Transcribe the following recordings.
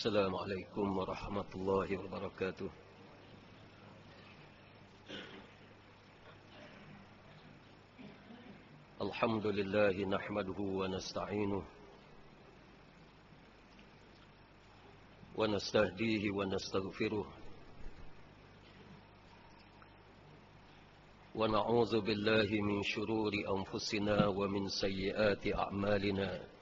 السلام عليكم ورحمة الله وبركاته. الحمد لله نحمده ونستعينه ونستهديه ونستغفره ونعوذ بالله من شرور أنفسنا ومن سيئات أعمالنا.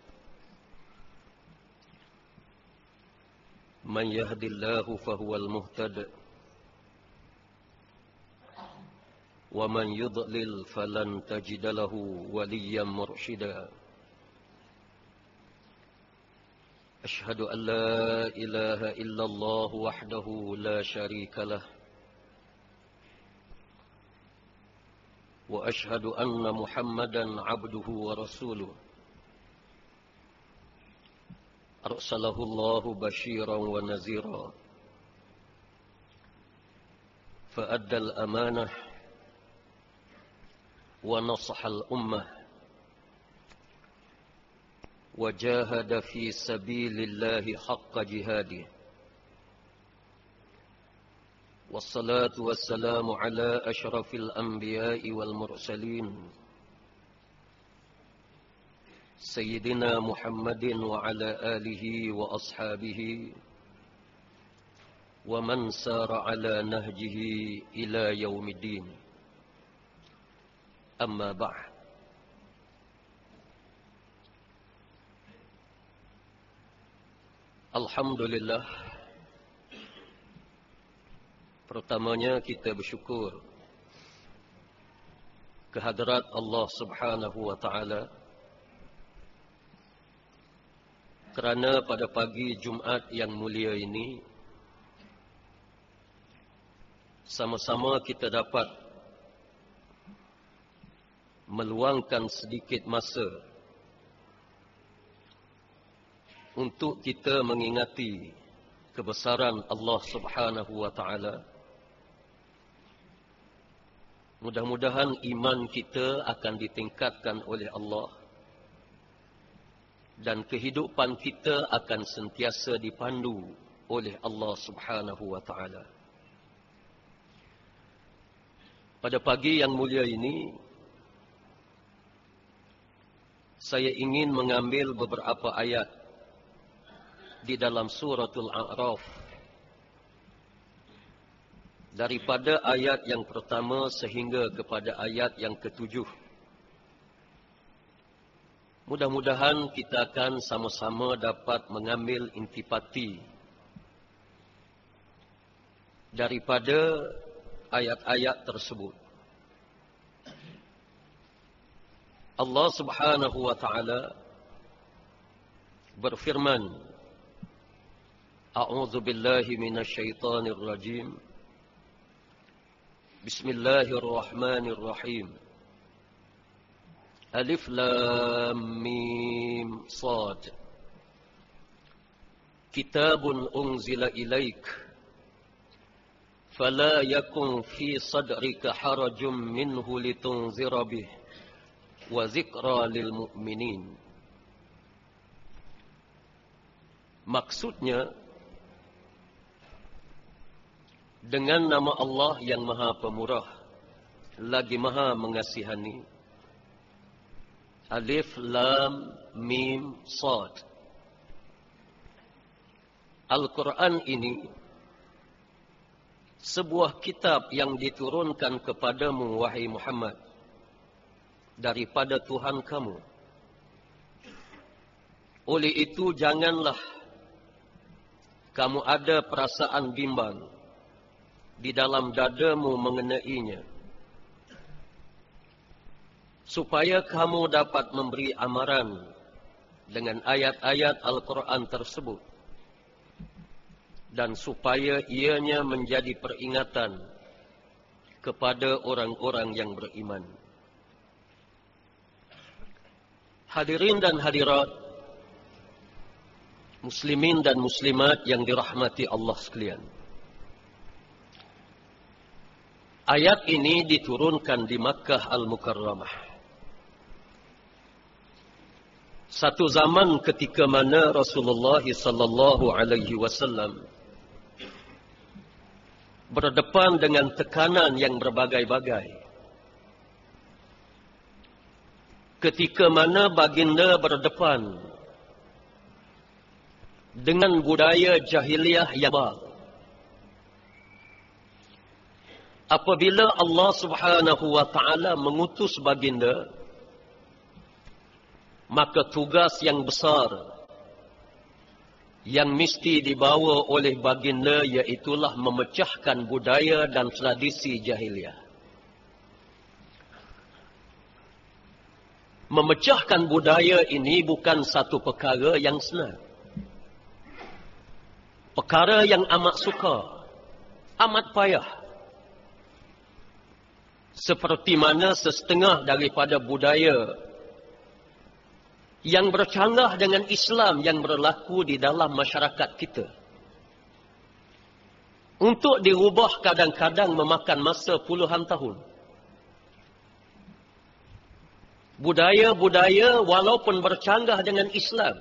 من يهد الله فهو المهتد. ومن يضلل فلن تجد له وليا مرشدا. أشهد أن لا إله إلا الله وحده لا شريك له. وأشهد أن محمدا عبده ورسوله. أرسله الله بشيرا ونذيرا. فأدى الأمانة ونصح الأمة. وجاهد في سبيل الله حق جهاده. والصلاة والسلام على أشرف الأنبياء والمرسلين. سيدنا محمد وعلى آله وأصحابه ومن سار على نهجه إلى يوم الدين أما بعد Alhamdulillah Pertamanya kita bersyukur Kehadrat Allah subhanahu wa ta'ala Kerana pada pagi Jumaat yang mulia ini Sama-sama kita dapat Meluangkan sedikit masa Untuk kita mengingati Kebesaran Allah subhanahu wa ta'ala. Mudah-mudahan iman kita akan ditingkatkan oleh Allah dan kehidupan kita akan sentiasa dipandu oleh Allah Subhanahu wa taala. Pada pagi yang mulia ini saya ingin mengambil beberapa ayat di dalam suratul A'raf daripada ayat yang pertama sehingga kepada ayat yang ketujuh. Mudah-mudahan kita akan sama-sama dapat mengambil intipati daripada ayat-ayat tersebut. Allah Subhanahu wa taala berfirman A'udzu billahi minasyaitonir rajim Bismillahirrahmanirrahim Alif Lam Mim Sad. Kitabun unzila ilaik. Fala yakun fi sadrika harajum minhu litunzira bih Wa zikra lil mu'minin. Maksudnya Dengan nama Allah yang maha pemurah Lagi maha mengasihani Alif Lam Mim Sad Al-Quran ini sebuah kitab yang diturunkan kepadamu wahai Muhammad daripada Tuhan kamu oleh itu janganlah kamu ada perasaan bimbang di dalam dadamu mengenainya. Supaya kamu dapat memberi amaran dengan ayat-ayat Al-Quran tersebut. Dan supaya ianya menjadi peringatan kepada orang-orang yang beriman. Hadirin dan hadirat, muslimin dan muslimat yang dirahmati Allah sekalian. Ayat ini diturunkan di Makkah Al-Mukarramah. Satu zaman ketika mana Rasulullah sallallahu alaihi wasallam berdepan dengan tekanan yang berbagai-bagai. Ketika mana baginda berdepan dengan budaya jahiliah yang baru. Apabila Allah Subhanahu wa taala mengutus baginda maka tugas yang besar yang mesti dibawa oleh baginda iaitulah memecahkan budaya dan tradisi jahiliah. Memecahkan budaya ini bukan satu perkara yang senang. Perkara yang amat suka, amat payah. Seperti mana setengah daripada budaya yang bercanggah dengan Islam yang berlaku di dalam masyarakat kita. Untuk dirubah kadang-kadang memakan masa puluhan tahun. Budaya-budaya walaupun bercanggah dengan Islam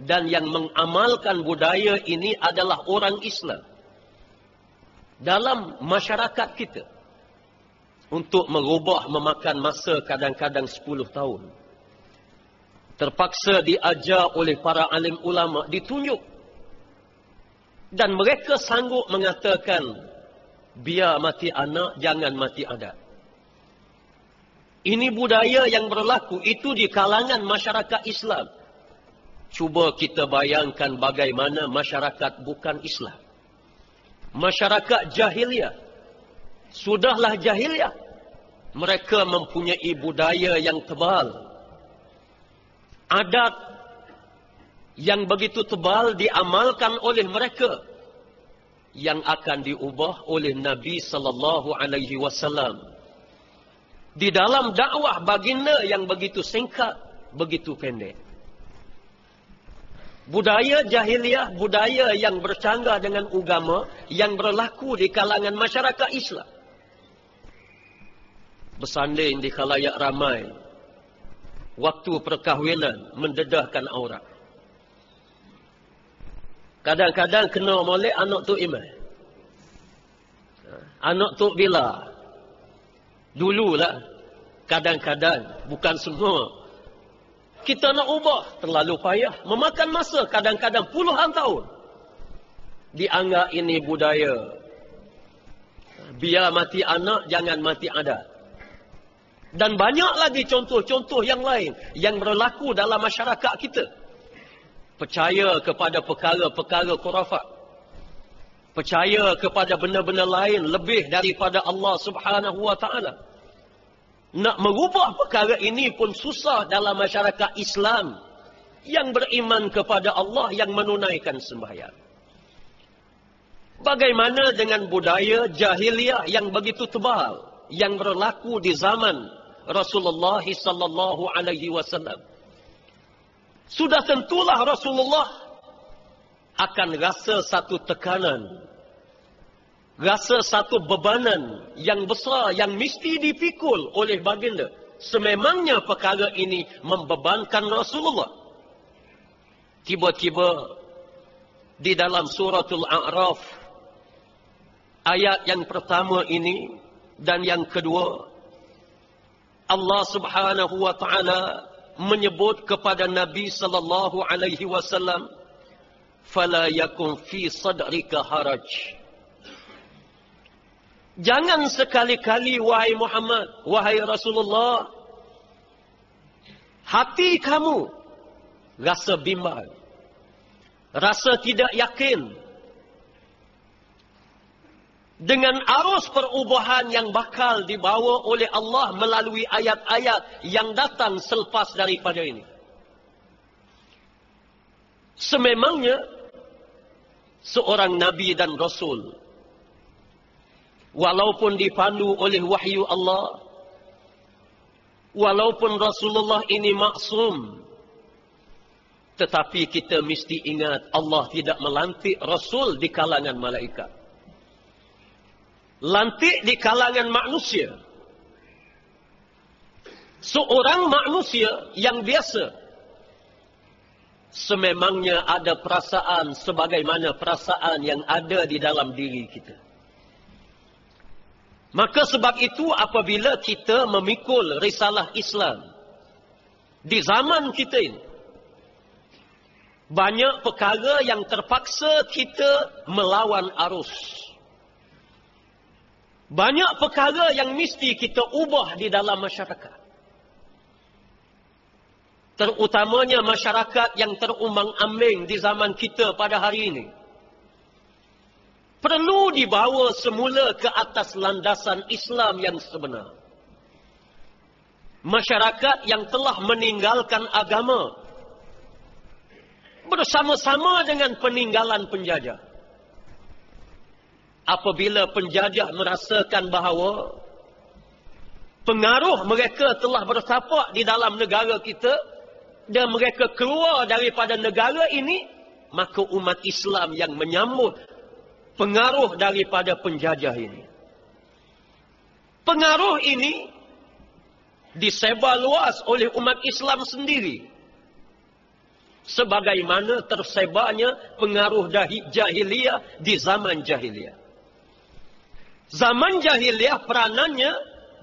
dan yang mengamalkan budaya ini adalah orang Islam dalam masyarakat kita untuk merubah memakan masa kadang-kadang 10 tahun terpaksa diajar oleh para alim ulama ditunjuk. Dan mereka sanggup mengatakan biar mati anak jangan mati adat. Ini budaya yang berlaku itu di kalangan masyarakat Islam. Cuba kita bayangkan bagaimana masyarakat bukan Islam. Masyarakat jahiliah sudahlah jahiliah. Mereka mempunyai budaya yang tebal adat yang begitu tebal diamalkan oleh mereka yang akan diubah oleh Nabi sallallahu alaihi wasallam. Di dalam dakwah baginda yang begitu singkat begitu pendek. Budaya jahiliah budaya yang bercanggah dengan agama yang berlaku di kalangan masyarakat Islam. Bersanding di khalayak ramai waktu perkahwinan mendedahkan aurat. Kadang-kadang kena molek anak tu iman. Anak tu bila? Dululah. Kadang-kadang. Bukan semua. Kita nak ubah. Terlalu payah. Memakan masa kadang-kadang puluhan tahun. Dianggap ini budaya. Biar mati anak, jangan mati adat. Dan banyak lagi contoh-contoh yang lain yang berlaku dalam masyarakat kita. Percaya kepada perkara-perkara kurafat. Percaya kepada benda-benda lain lebih daripada Allah subhanahu wa ta'ala. Nak merubah perkara ini pun susah dalam masyarakat Islam yang beriman kepada Allah yang menunaikan sembahyang. Bagaimana dengan budaya jahiliah yang begitu tebal yang berlaku di zaman Rasulullah sallallahu alaihi wasallam. Sudah tentulah Rasulullah akan rasa satu tekanan. Rasa satu bebanan yang besar yang mesti dipikul oleh baginda. Sememangnya perkara ini membebankan Rasulullah. Tiba-tiba di dalam suratul A'raf ayat yang pertama ini dan yang kedua Allah Subhanahu wa taala menyebut kepada Nabi sallallahu alaihi wasallam fala yakun fi sadrika haraj. Jangan sekali-kali wahai Muhammad wahai Rasulullah hati kamu rasa bimbang rasa tidak yakin dengan arus perubahan yang bakal dibawa oleh Allah melalui ayat-ayat yang datang selepas daripada ini. Sememangnya seorang nabi dan rasul walaupun dipandu oleh wahyu Allah walaupun Rasulullah ini maksum tetapi kita mesti ingat Allah tidak melantik rasul di kalangan malaikat lantik di kalangan manusia. Seorang manusia yang biasa sememangnya ada perasaan sebagaimana perasaan yang ada di dalam diri kita. Maka sebab itu apabila kita memikul risalah Islam di zaman kita ini, banyak perkara yang terpaksa kita melawan arus. Banyak perkara yang mesti kita ubah di dalam masyarakat. Terutamanya masyarakat yang terumang ambing di zaman kita pada hari ini perlu dibawa semula ke atas landasan Islam yang sebenar. Masyarakat yang telah meninggalkan agama bersama-sama dengan peninggalan penjajah. Apabila penjajah merasakan bahawa pengaruh mereka telah bertapak di dalam negara kita dan mereka keluar daripada negara ini, maka umat Islam yang menyambut pengaruh daripada penjajah ini. Pengaruh ini disebar luas oleh umat Islam sendiri. Sebagaimana tersebarnya pengaruh jahiliyah di zaman jahiliyah. Zaman jahiliyah peranannya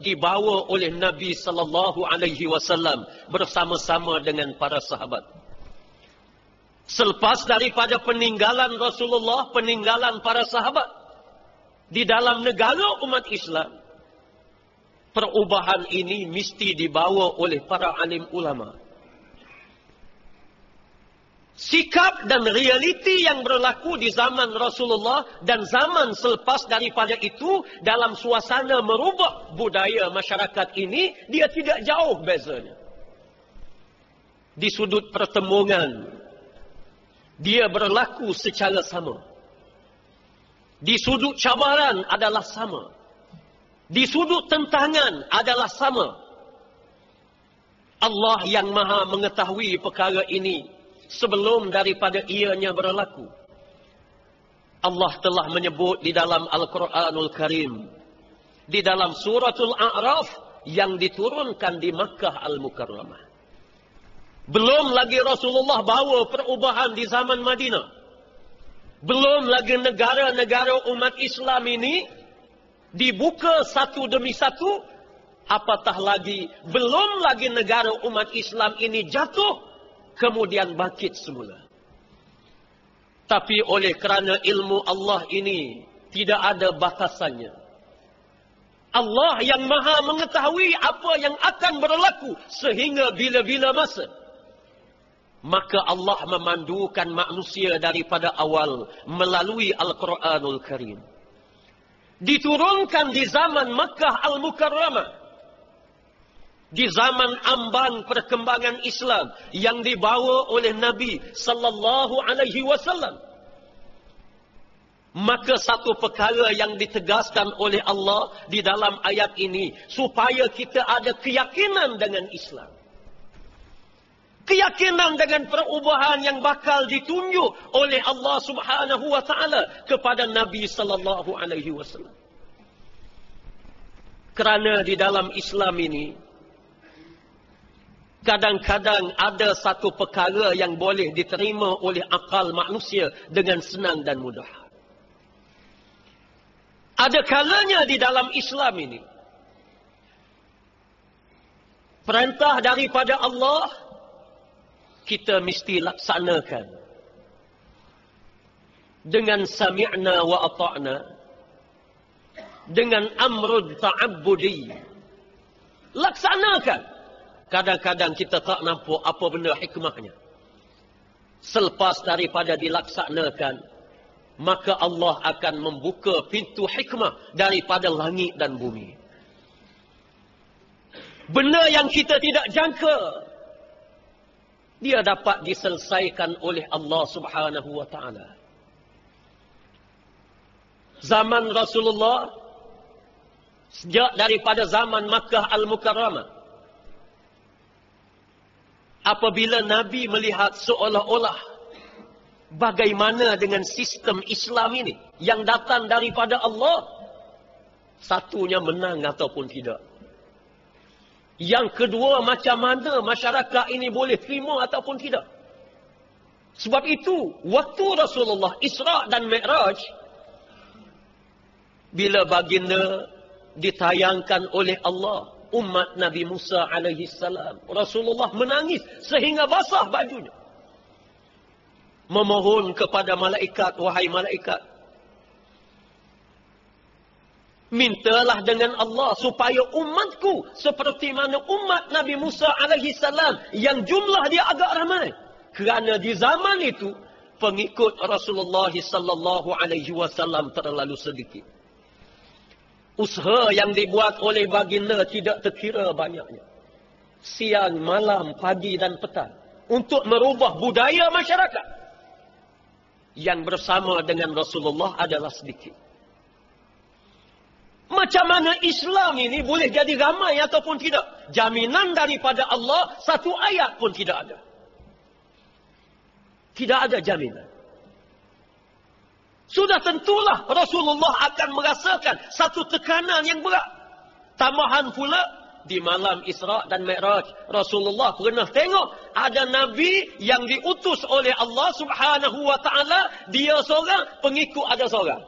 dibawa oleh Nabi sallallahu alaihi wasallam bersama-sama dengan para sahabat. Selepas daripada peninggalan Rasulullah, peninggalan para sahabat di dalam negara umat Islam, perubahan ini mesti dibawa oleh para alim ulama. Sikap dan realiti yang berlaku di zaman Rasulullah dan zaman selepas daripada itu dalam suasana merubah budaya masyarakat ini, dia tidak jauh bezanya. Di sudut pertemuan dia berlaku secara sama. Di sudut cabaran adalah sama. Di sudut tentangan adalah sama. Allah yang maha mengetahui perkara ini sebelum daripada ianya berlaku. Allah telah menyebut di dalam Al-Quranul Karim. Di dalam suratul A'raf yang diturunkan di Makkah Al-Mukarramah. Belum lagi Rasulullah bawa perubahan di zaman Madinah. Belum lagi negara-negara umat Islam ini dibuka satu demi satu. Apatah lagi, belum lagi negara umat Islam ini jatuh, kemudian bangkit semula. Tapi oleh kerana ilmu Allah ini tidak ada batasannya. Allah yang maha mengetahui apa yang akan berlaku sehingga bila-bila masa maka Allah memandukan manusia daripada awal melalui Al-Quranul Karim. Diturunkan di zaman Makkah Al-Mukarramah. Di zaman ambang perkembangan Islam yang dibawa oleh Nabi sallallahu alaihi wasallam. Maka satu perkara yang ditegaskan oleh Allah di dalam ayat ini supaya kita ada keyakinan dengan Islam keyakinan dengan perubahan yang bakal ditunjuk oleh Allah Subhanahu wa taala kepada Nabi sallallahu alaihi wasallam. Kerana di dalam Islam ini kadang-kadang ada satu perkara yang boleh diterima oleh akal manusia dengan senang dan mudah. Ada kalanya di dalam Islam ini perintah daripada Allah kita mesti laksanakan dengan sami'na wa ata'na dengan amrud ta'abbudi laksanakan kadang-kadang kita tak nampak apa benda hikmahnya selepas daripada dilaksanakan maka Allah akan membuka pintu hikmah daripada langit dan bumi benda yang kita tidak jangka dia dapat diselesaikan oleh Allah Subhanahu wa taala. Zaman Rasulullah sejak daripada zaman Makkah Al-Mukarramah apabila Nabi melihat seolah-olah bagaimana dengan sistem Islam ini yang datang daripada Allah satunya menang ataupun tidak yang kedua, macam mana masyarakat ini boleh terima ataupun tidak? Sebab itu, waktu Rasulullah Isra' dan Mi'raj, bila baginda ditayangkan oleh Allah, umat Nabi Musa alaihi salam, Rasulullah menangis sehingga basah bajunya. Memohon kepada malaikat, wahai malaikat, Mintalah dengan Allah supaya umatku seperti mana umat Nabi Musa alaihi salam yang jumlah dia agak ramai. Kerana di zaman itu pengikut Rasulullah sallallahu alaihi wasallam terlalu sedikit. Usaha yang dibuat oleh baginda tidak terkira banyaknya. Siang, malam, pagi dan petang untuk merubah budaya masyarakat yang bersama dengan Rasulullah adalah sedikit. Macam mana Islam ini boleh jadi ramai ataupun tidak? Jaminan daripada Allah satu ayat pun tidak ada. Tidak ada jaminan. Sudah tentulah Rasulullah akan merasakan satu tekanan yang berat. Tambahan pula di malam Isra' dan Mi'raj. Rasulullah pernah tengok ada Nabi yang diutus oleh Allah subhanahu wa ta'ala. Dia seorang, pengikut ada seorang.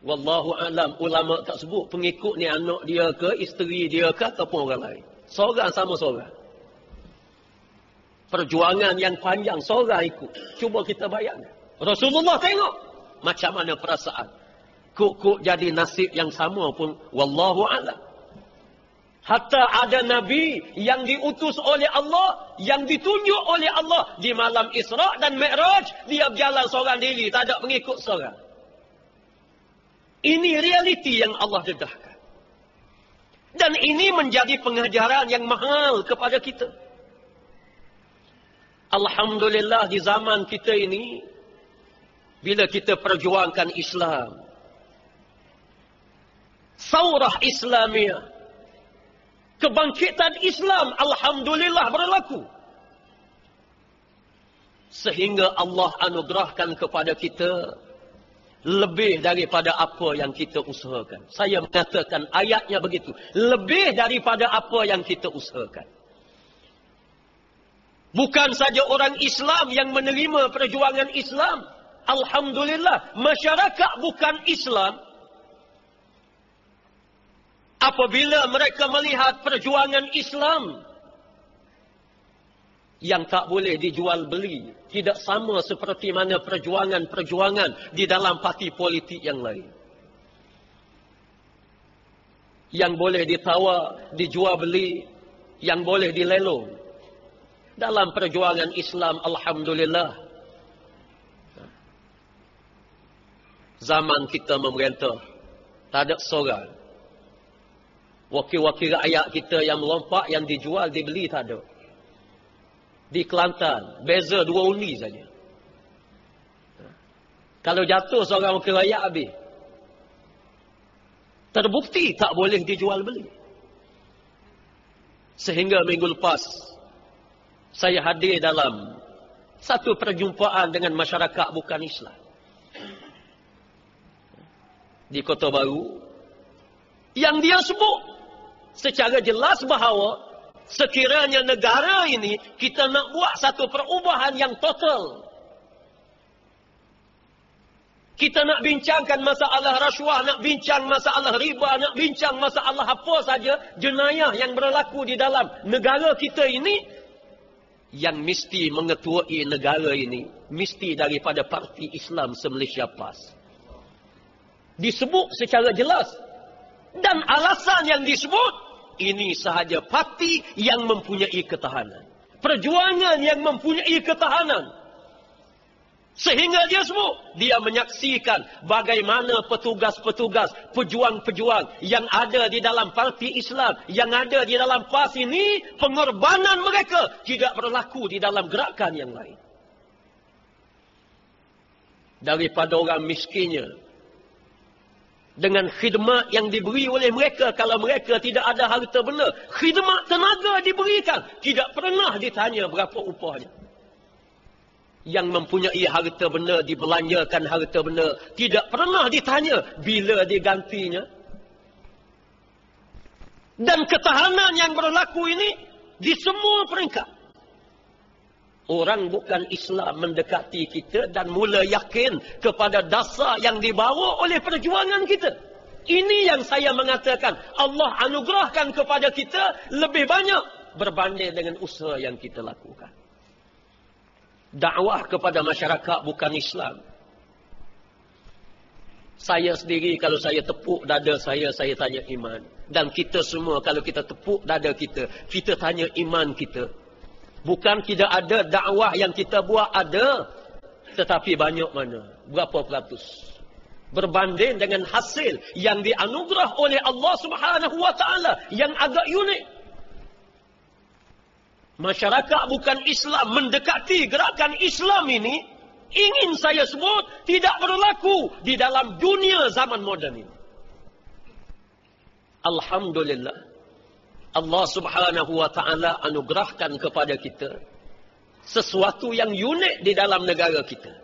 Wallahu alam ulama tak sebut pengikut ni anak dia ke isteri dia ke ataupun orang lain. Seorang sama seorang. Perjuangan yang panjang seorang ikut. Cuba kita bayangkan. Rasulullah tengok macam mana perasaan. Kuk-kuk jadi nasib yang sama pun wallahu alam. Hatta ada nabi yang diutus oleh Allah, yang ditunjuk oleh Allah di malam Isra' dan Mi'raj, dia berjalan seorang diri, tak ada pengikut seorang. Ini realiti yang Allah dedahkan. Dan ini menjadi pengajaran yang mahal kepada kita. Alhamdulillah di zaman kita ini, bila kita perjuangkan Islam, saurah Islamia, kebangkitan Islam, Alhamdulillah berlaku. Sehingga Allah anugerahkan kepada kita lebih daripada apa yang kita usahakan. Saya mengatakan ayatnya begitu. Lebih daripada apa yang kita usahakan. Bukan saja orang Islam yang menerima perjuangan Islam. Alhamdulillah. Masyarakat bukan Islam. Apabila mereka melihat perjuangan Islam yang tak boleh dijual beli. Tidak sama seperti mana perjuangan-perjuangan di dalam parti politik yang lain. Yang boleh ditawar, dijual beli, yang boleh dilelong. Dalam perjuangan Islam, Alhamdulillah. Zaman kita memerintah, tak ada seorang. Wakil-wakil rakyat kita yang melompak, yang dijual, dibeli, tak ada di Kelantan. Beza dua undi saja. Kalau jatuh seorang wakil rakyat habis. Terbukti tak boleh dijual beli. Sehingga minggu lepas, saya hadir dalam satu perjumpaan dengan masyarakat bukan Islam. Di Kota Baru. Yang dia sebut secara jelas bahawa sekiranya negara ini kita nak buat satu perubahan yang total. Kita nak bincangkan masalah rasuah, nak bincang masalah riba, nak bincang masalah apa saja jenayah yang berlaku di dalam negara kita ini yang mesti mengetuai negara ini mesti daripada parti Islam se-Malaysia PAS. Disebut secara jelas dan alasan yang disebut ini sahaja parti yang mempunyai ketahanan. Perjuangan yang mempunyai ketahanan. Sehingga dia semua, dia menyaksikan bagaimana petugas-petugas, pejuang-pejuang yang ada di dalam parti Islam, yang ada di dalam PAS ini, pengorbanan mereka tidak berlaku di dalam gerakan yang lain. Daripada orang miskinnya, dengan khidmat yang diberi oleh mereka. Kalau mereka tidak ada harta benda khidmat tenaga diberikan. Tidak pernah ditanya berapa upahnya. Yang mempunyai harta benda dibelanjakan harta benda tidak pernah ditanya bila digantinya. Dan ketahanan yang berlaku ini di semua peringkat Orang bukan Islam mendekati kita dan mula yakin kepada dasar yang dibawa oleh perjuangan kita. Ini yang saya mengatakan. Allah anugerahkan kepada kita lebih banyak berbanding dengan usaha yang kita lakukan. Dakwah kepada masyarakat bukan Islam. Saya sendiri kalau saya tepuk dada saya, saya tanya iman. Dan kita semua kalau kita tepuk dada kita, kita tanya iman kita. Bukan tidak ada dakwah yang kita buat ada. Tetapi banyak mana? Berapa peratus? Berbanding dengan hasil yang dianugerah oleh Allah subhanahu wa ta'ala. Yang agak unik. Masyarakat bukan Islam mendekati gerakan Islam ini. Ingin saya sebut tidak berlaku di dalam dunia zaman moden ini. Alhamdulillah. Allah subhanahu wa ta'ala anugerahkan kepada kita sesuatu yang unik di dalam negara kita.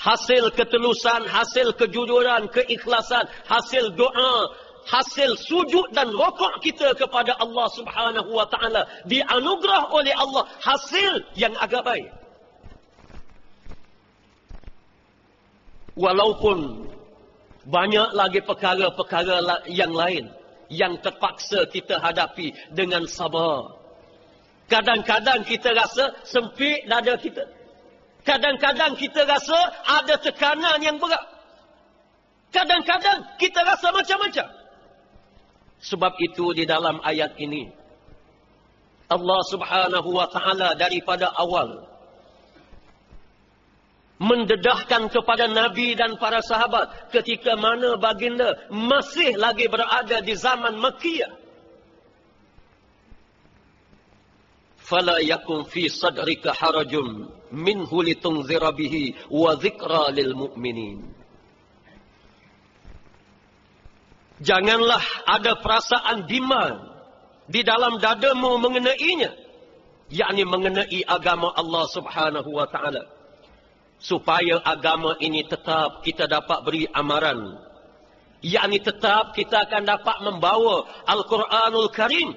Hasil ketelusan, hasil kejujuran, keikhlasan, hasil doa, hasil sujud dan rokok kita kepada Allah subhanahu wa ta'ala dianugerah oleh Allah hasil yang agak baik. Walaupun banyak lagi perkara-perkara yang lain yang terpaksa kita hadapi dengan sabar. Kadang-kadang kita rasa sempit dada kita. Kadang-kadang kita rasa ada tekanan yang berat. Kadang-kadang kita rasa macam-macam. Sebab itu di dalam ayat ini Allah Subhanahu wa taala daripada awal mendedahkan kepada Nabi dan para sahabat ketika mana baginda masih lagi berada di zaman Makkiyah. Fala yakun fi sadrika harajun minhu litunzira bihi wa dhikra lil mu'minin. Janganlah ada perasaan bimbang di dalam dadamu mengenainya, yakni mengenai agama Allah Subhanahu wa taala supaya agama ini tetap kita dapat beri amaran. Yakni tetap kita akan dapat membawa Al-Quranul Karim.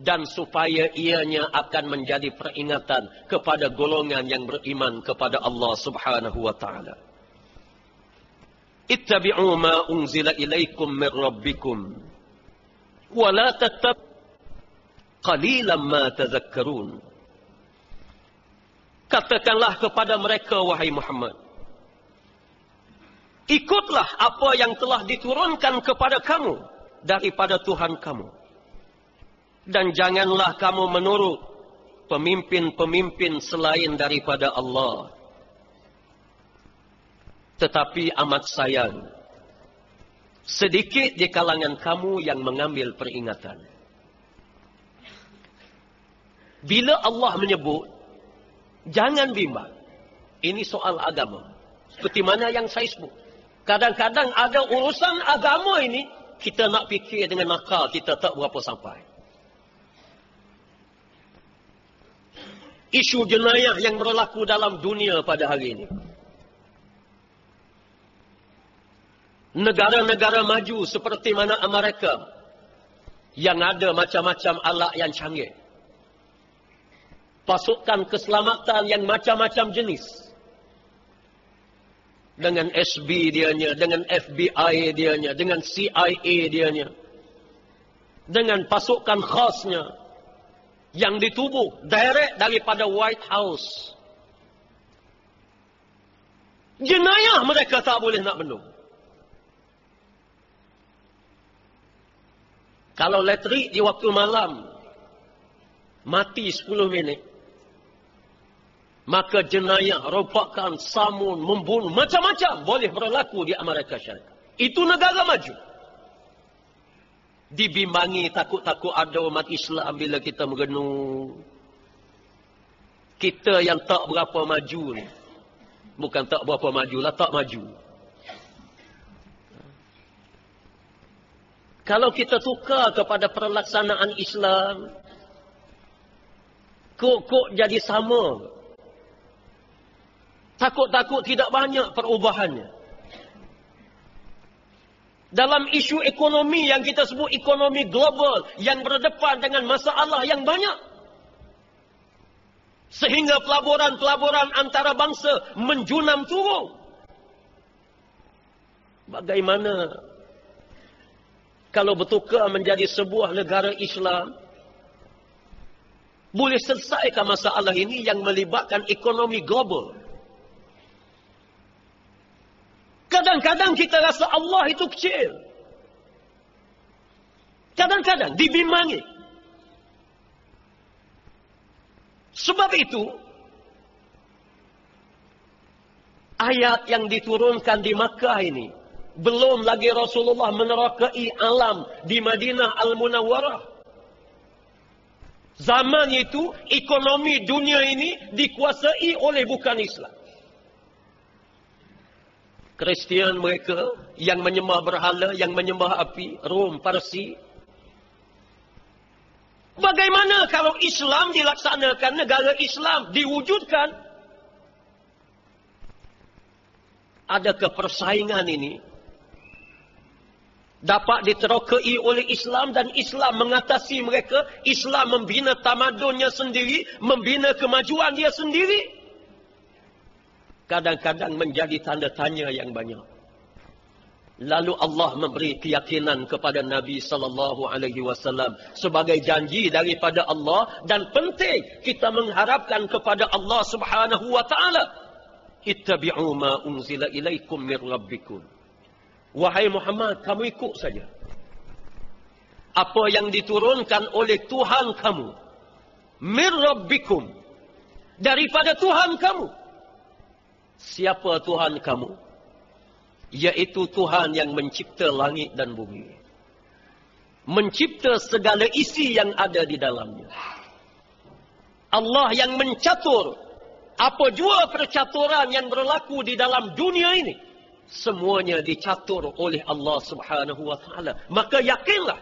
Dan supaya ianya akan menjadi peringatan kepada golongan yang beriman kepada Allah Subhanahu wa taala. Ittabi'u ma unzila ilaikum min rabbikum. Wa la tattab qalilan ma tadhakkarun Katakanlah kepada mereka, wahai Muhammad. Ikutlah apa yang telah diturunkan kepada kamu daripada Tuhan kamu. Dan janganlah kamu menurut pemimpin-pemimpin selain daripada Allah. Tetapi amat sayang, sedikit di kalangan kamu yang mengambil peringatan. Bila Allah menyebut Jangan bimbang. Ini soal agama. Seperti mana yang saya sebut. Kadang-kadang ada urusan agama ini, kita nak fikir dengan nakal, kita tak berapa sampai. Isu jenayah yang berlaku dalam dunia pada hari ini. Negara-negara maju seperti mana Amerika yang ada macam-macam alat yang canggih pasukan keselamatan yang macam-macam jenis. Dengan SB dianya, dengan FBI dianya, dengan CIA dianya. Dengan pasukan khasnya yang ditubuh direct daripada White House. Jenayah mereka tak boleh nak bendung. Kalau letrik di waktu malam, mati 10 minit, maka jenayah, rompakan, samun, membunuh, macam-macam boleh berlaku di Amerika Syarikat. Itu negara maju. Dibimbangi takut-takut ada umat Islam bila kita merenung. Kita yang tak berapa maju ni. Bukan tak berapa maju lah, tak maju. Kalau kita tukar kepada perlaksanaan Islam, kok-kok jadi sama. Takut-takut tidak banyak perubahannya. Dalam isu ekonomi yang kita sebut ekonomi global yang berdepan dengan masalah yang banyak. Sehingga pelaburan-pelaburan antara bangsa menjunam turun. Bagaimana kalau bertukar menjadi sebuah negara Islam, boleh selesaikan masalah ini yang melibatkan ekonomi global. Kadang-kadang kita rasa Allah itu kecil. Kadang-kadang dibimbangi. Sebab itu, ayat yang diturunkan di Makkah ini, belum lagi Rasulullah menerokai alam di Madinah Al-Munawwarah. Zaman itu, ekonomi dunia ini dikuasai oleh bukan Islam. Kristian mereka yang menyembah berhala, yang menyembah api, Rom, Parsi. Bagaimana kalau Islam dilaksanakan, negara Islam diwujudkan? Adakah persaingan ini dapat diterokai oleh Islam dan Islam mengatasi mereka, Islam membina tamadunnya sendiri, membina kemajuan dia sendiri. Kadang-kadang menjadi tanda tanya yang banyak. Lalu Allah memberi keyakinan kepada Nabi sallallahu alaihi wasallam sebagai janji daripada Allah dan penting kita mengharapkan kepada Allah Subhanahu wa taala ittabi'u ma unzila ilaikum mir rabbikum Wahai Muhammad, kamu ikut saja. Apa yang diturunkan oleh Tuhan kamu. Mir Rabbikum. Daripada Tuhan kamu. Siapa Tuhan kamu? Yaitu Tuhan yang mencipta langit dan bumi. Mencipta segala isi yang ada di dalamnya. Allah yang mencatur apa jua percaturan yang berlaku di dalam dunia ini semuanya dicatur oleh Allah Subhanahu wa taala maka yakinlah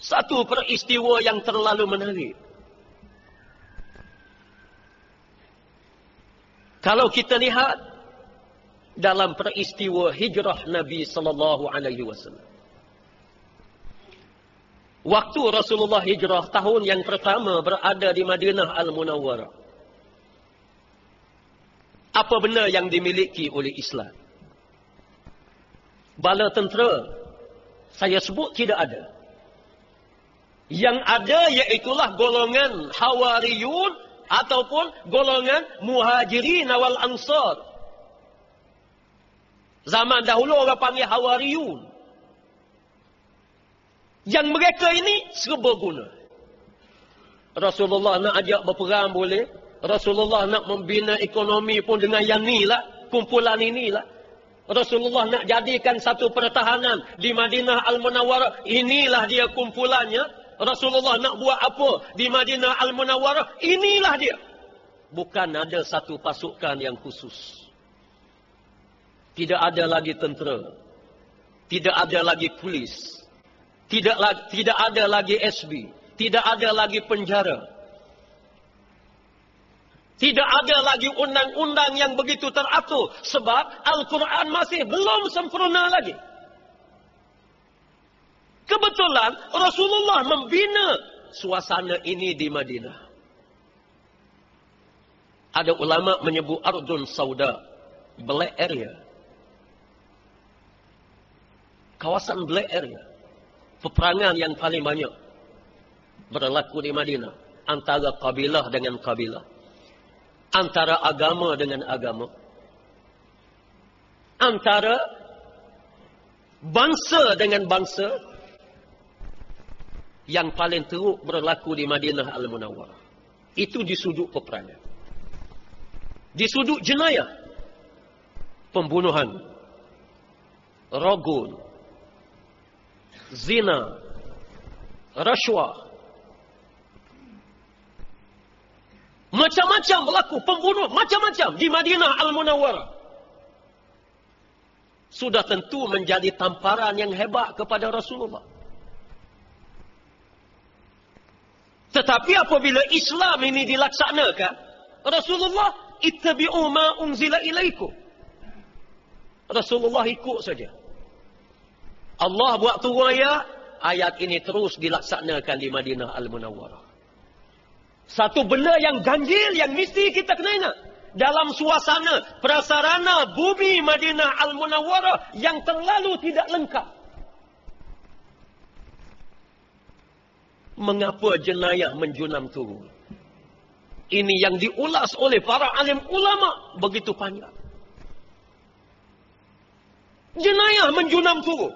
satu peristiwa yang terlalu menarik kalau kita lihat dalam peristiwa hijrah Nabi sallallahu alaihi wasallam waktu Rasulullah hijrah tahun yang pertama berada di Madinah Al-Munawwarah apa benar yang dimiliki oleh Islam? Bala tentera, saya sebut tidak ada. Yang ada iaitulah golongan Hawariyun ataupun golongan Muhajirin awal Ansar. Zaman dahulu orang panggil Hawariyun. Yang mereka ini serba guna. Rasulullah nak ajak berperang boleh. Rasulullah nak membina ekonomi pun dengan yang ni lah. Kumpulan ini lah. Rasulullah nak jadikan satu pertahanan di Madinah Al-Munawwarah. Inilah dia kumpulannya. Rasulullah nak buat apa di Madinah Al-Munawwarah. Inilah dia. Bukan ada satu pasukan yang khusus. Tidak ada lagi tentera. Tidak ada lagi polis. Tidak, tidak ada lagi SB. Tidak ada lagi penjara. Tidak ada lagi undang-undang yang begitu teratur. Sebab Al-Quran masih belum sempurna lagi. Kebetulan Rasulullah membina suasana ini di Madinah. Ada ulama menyebut Ardun Sauda. Black area. Kawasan black area. Peperangan yang paling banyak berlaku di Madinah. Antara kabilah dengan kabilah antara agama dengan agama antara bangsa dengan bangsa yang paling teruk berlaku di Madinah Al-Munawwarah. Itu di sudut peperangan. Di sudut jenayah. Pembunuhan. Rogun zina. Rasuah Macam-macam berlaku pembunuh, macam-macam di Madinah Al-Munawwarah. Sudah tentu menjadi tamparan yang hebat kepada Rasulullah. Tetapi apabila Islam ini dilaksanakan, Rasulullah ittabi'u ma unzila ilaikum. Rasulullah ikut saja. Allah buat turun ayat, ayat ini terus dilaksanakan di Madinah Al-Munawwarah. Satu benda yang ganjil yang mesti kita kena ingat. Dalam suasana prasarana bumi Madinah Al-Munawwarah yang terlalu tidak lengkap. Mengapa jenayah menjunam turun? Ini yang diulas oleh para alim ulama begitu panjang. Jenayah menjunam turun.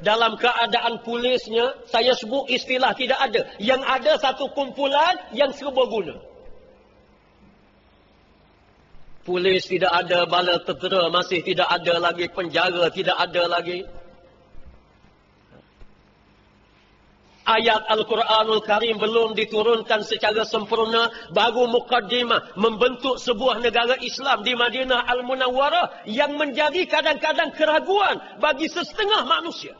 Dalam keadaan polisnya, saya sebut istilah tidak ada. Yang ada satu kumpulan yang serba guna. Polis tidak ada, bala tentera masih tidak ada lagi, penjara tidak ada lagi. Ayat Al-Quranul Karim belum diturunkan secara sempurna baru mukaddimah membentuk sebuah negara Islam di Madinah Al-Munawwarah yang menjadi kadang-kadang keraguan bagi setengah manusia.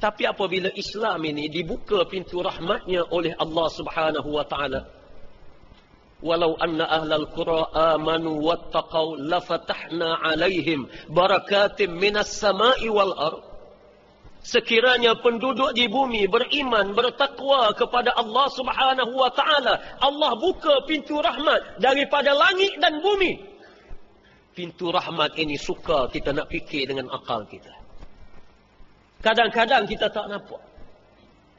Tapi apabila Islam ini dibuka pintu rahmatnya oleh Allah Subhanahu wa taala Walau anna ahlal qura amanu wattaqau lafatahna alaihim barakatim minas sama'i wal ardh Sekiranya penduduk di bumi beriman, bertakwa kepada Allah subhanahu wa ta'ala. Allah buka pintu rahmat daripada langit dan bumi. Pintu rahmat ini suka kita nak fikir dengan akal kita. Kadang-kadang kita tak nampak.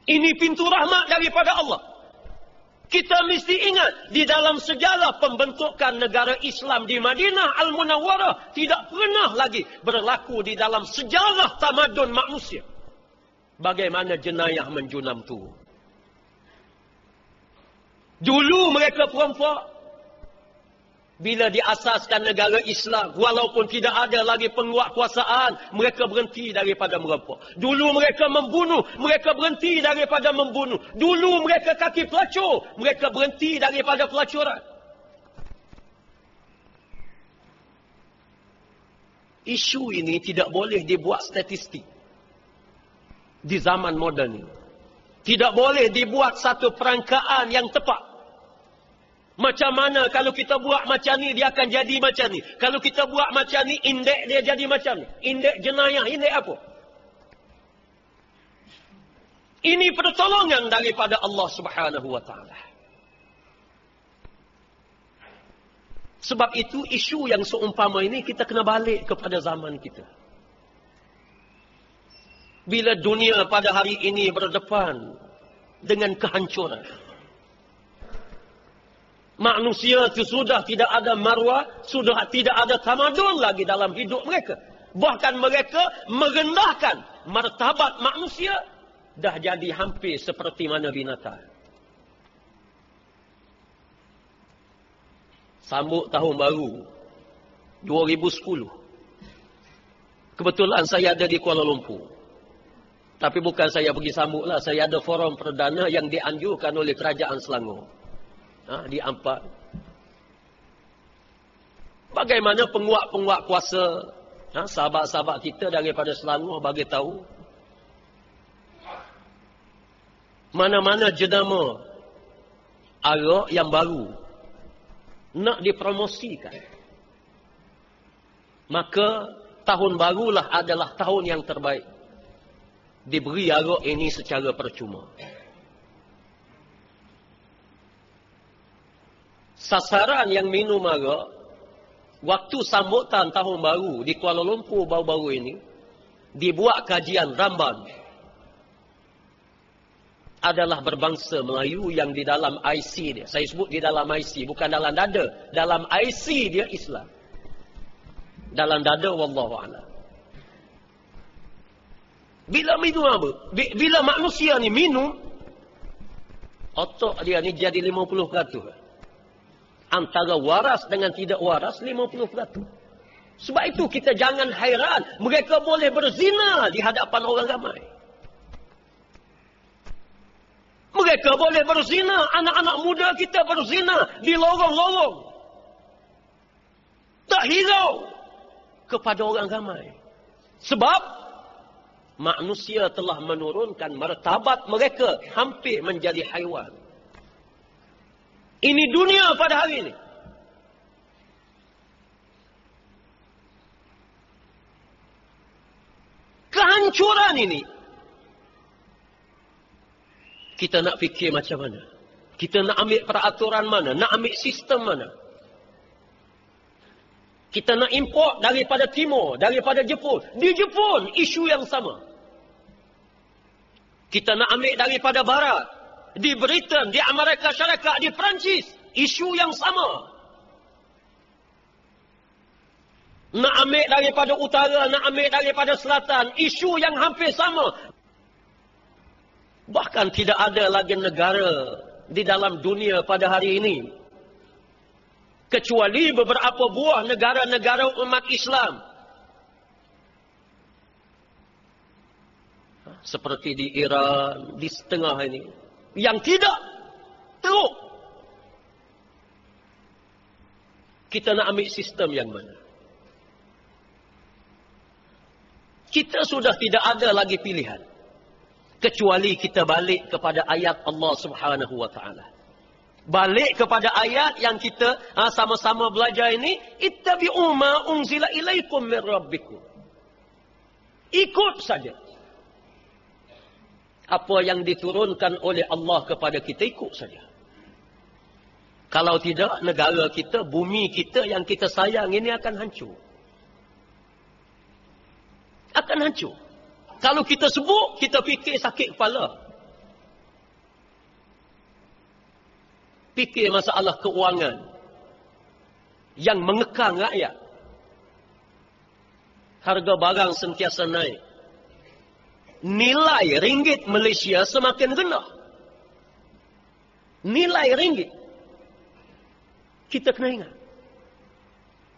Ini pintu rahmat daripada Allah. Kita mesti ingat di dalam sejarah pembentukan negara Islam di Madinah Al-Munawwarah tidak pernah lagi berlaku di dalam sejarah tamadun manusia bagaimana jenayah menjunam tu. Dulu mereka perempuan bila diasaskan negara Islam walaupun tidak ada lagi penguat kuasaan mereka berhenti daripada merempah. Dulu mereka membunuh, mereka berhenti daripada membunuh. Dulu mereka kaki pelacur, mereka berhenti daripada pelacuran. Isu ini tidak boleh dibuat statistik di zaman moden ini. Tidak boleh dibuat satu perangkaan yang tepat. Macam mana kalau kita buat macam ni dia akan jadi macam ni. Kalau kita buat macam ni indeks dia jadi macam ni. Indeks jenayah, indeks apa? Ini pertolongan daripada Allah Subhanahu wa taala. Sebab itu isu yang seumpama ini kita kena balik kepada zaman kita bila dunia pada hari ini berdepan dengan kehancuran. Manusia itu sudah tidak ada marwah, sudah tidak ada tamadun lagi dalam hidup mereka. Bahkan mereka merendahkan martabat manusia dah jadi hampir seperti mana binatang. Sambut tahun baru 2010. Kebetulan saya ada di Kuala Lumpur. Tapi bukan saya pergi sambut lah. Saya ada forum perdana yang dianjurkan oleh kerajaan Selangor. Ha, di Ampat. Bagaimana penguat-penguat kuasa. Ha, sahabat-sahabat kita daripada Selangor bagi tahu. Mana-mana jenama arak yang baru. Nak dipromosikan. Maka tahun barulah adalah tahun yang terbaik diberi arak ini secara percuma. Sasaran yang minum arak, waktu sambutan tahun baru di Kuala Lumpur baru-baru ini, dibuat kajian ramban adalah berbangsa Melayu yang di dalam IC dia. Saya sebut di dalam IC, bukan dalam dada. Dalam IC dia Islam. Dalam dada, Wallahu'alam. Bila minum apa? Bila manusia ni minum, otak dia ni jadi 50%. Antara waras dengan tidak waras, 50%. Sebab itu kita jangan hairan. Mereka boleh berzina di hadapan orang ramai. Mereka boleh berzina. Anak-anak muda kita berzina di lorong-lorong. Tak hirau kepada orang ramai. Sebab manusia telah menurunkan martabat mereka hampir menjadi haiwan. Ini dunia pada hari ini. Kehancuran ini Kita nak fikir macam mana? Kita nak ambil peraturan mana? Nak ambil sistem mana? Kita nak import daripada timur, daripada Jepun. Di Jepun, isu yang sama. Kita nak ambil daripada barat. Di Britain, di Amerika Syarikat, di Perancis. Isu yang sama. Nak ambil daripada utara, nak ambil daripada selatan. Isu yang hampir sama. Bahkan tidak ada lagi negara di dalam dunia pada hari ini kecuali beberapa buah negara-negara umat Islam. Seperti di Iran, di setengah ini. Yang tidak teruk. Kita nak ambil sistem yang mana? Kita sudah tidak ada lagi pilihan. Kecuali kita balik kepada ayat Allah subhanahu wa ta'ala. Balik kepada ayat yang kita ha, sama-sama belajar ini. Ittabi'u ma unzila ilaikum min rabbikum. Ikut saja. Apa yang diturunkan oleh Allah kepada kita, ikut saja. Kalau tidak, negara kita, bumi kita yang kita sayang ini akan hancur. Akan hancur. Kalau kita sebut, kita fikir sakit kepala. fikir masalah keuangan yang mengekang rakyat. Harga barang sentiasa naik. Nilai ringgit Malaysia semakin rendah. Nilai ringgit. Kita kena ingat.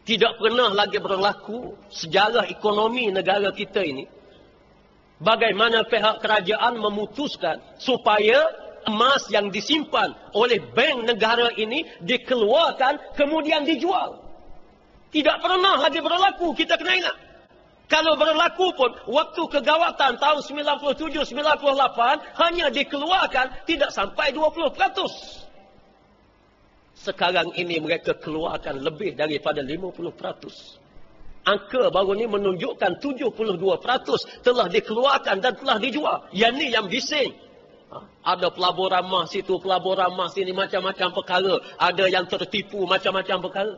Tidak pernah lagi berlaku sejarah ekonomi negara kita ini. Bagaimana pihak kerajaan memutuskan supaya emas yang disimpan oleh bank negara ini dikeluarkan kemudian dijual. Tidak pernah lagi berlaku, kita kena ingat. Kalau berlaku pun, waktu kegawatan tahun 97-98 hanya dikeluarkan tidak sampai 20%. Sekarang ini mereka keluarkan lebih daripada 50%. Angka baru ini menunjukkan 72% telah dikeluarkan dan telah dijual. Yang ini yang bising. Ada pelabur ramah situ, pelabur ramah sini, macam-macam perkara. Ada yang tertipu, macam-macam perkara.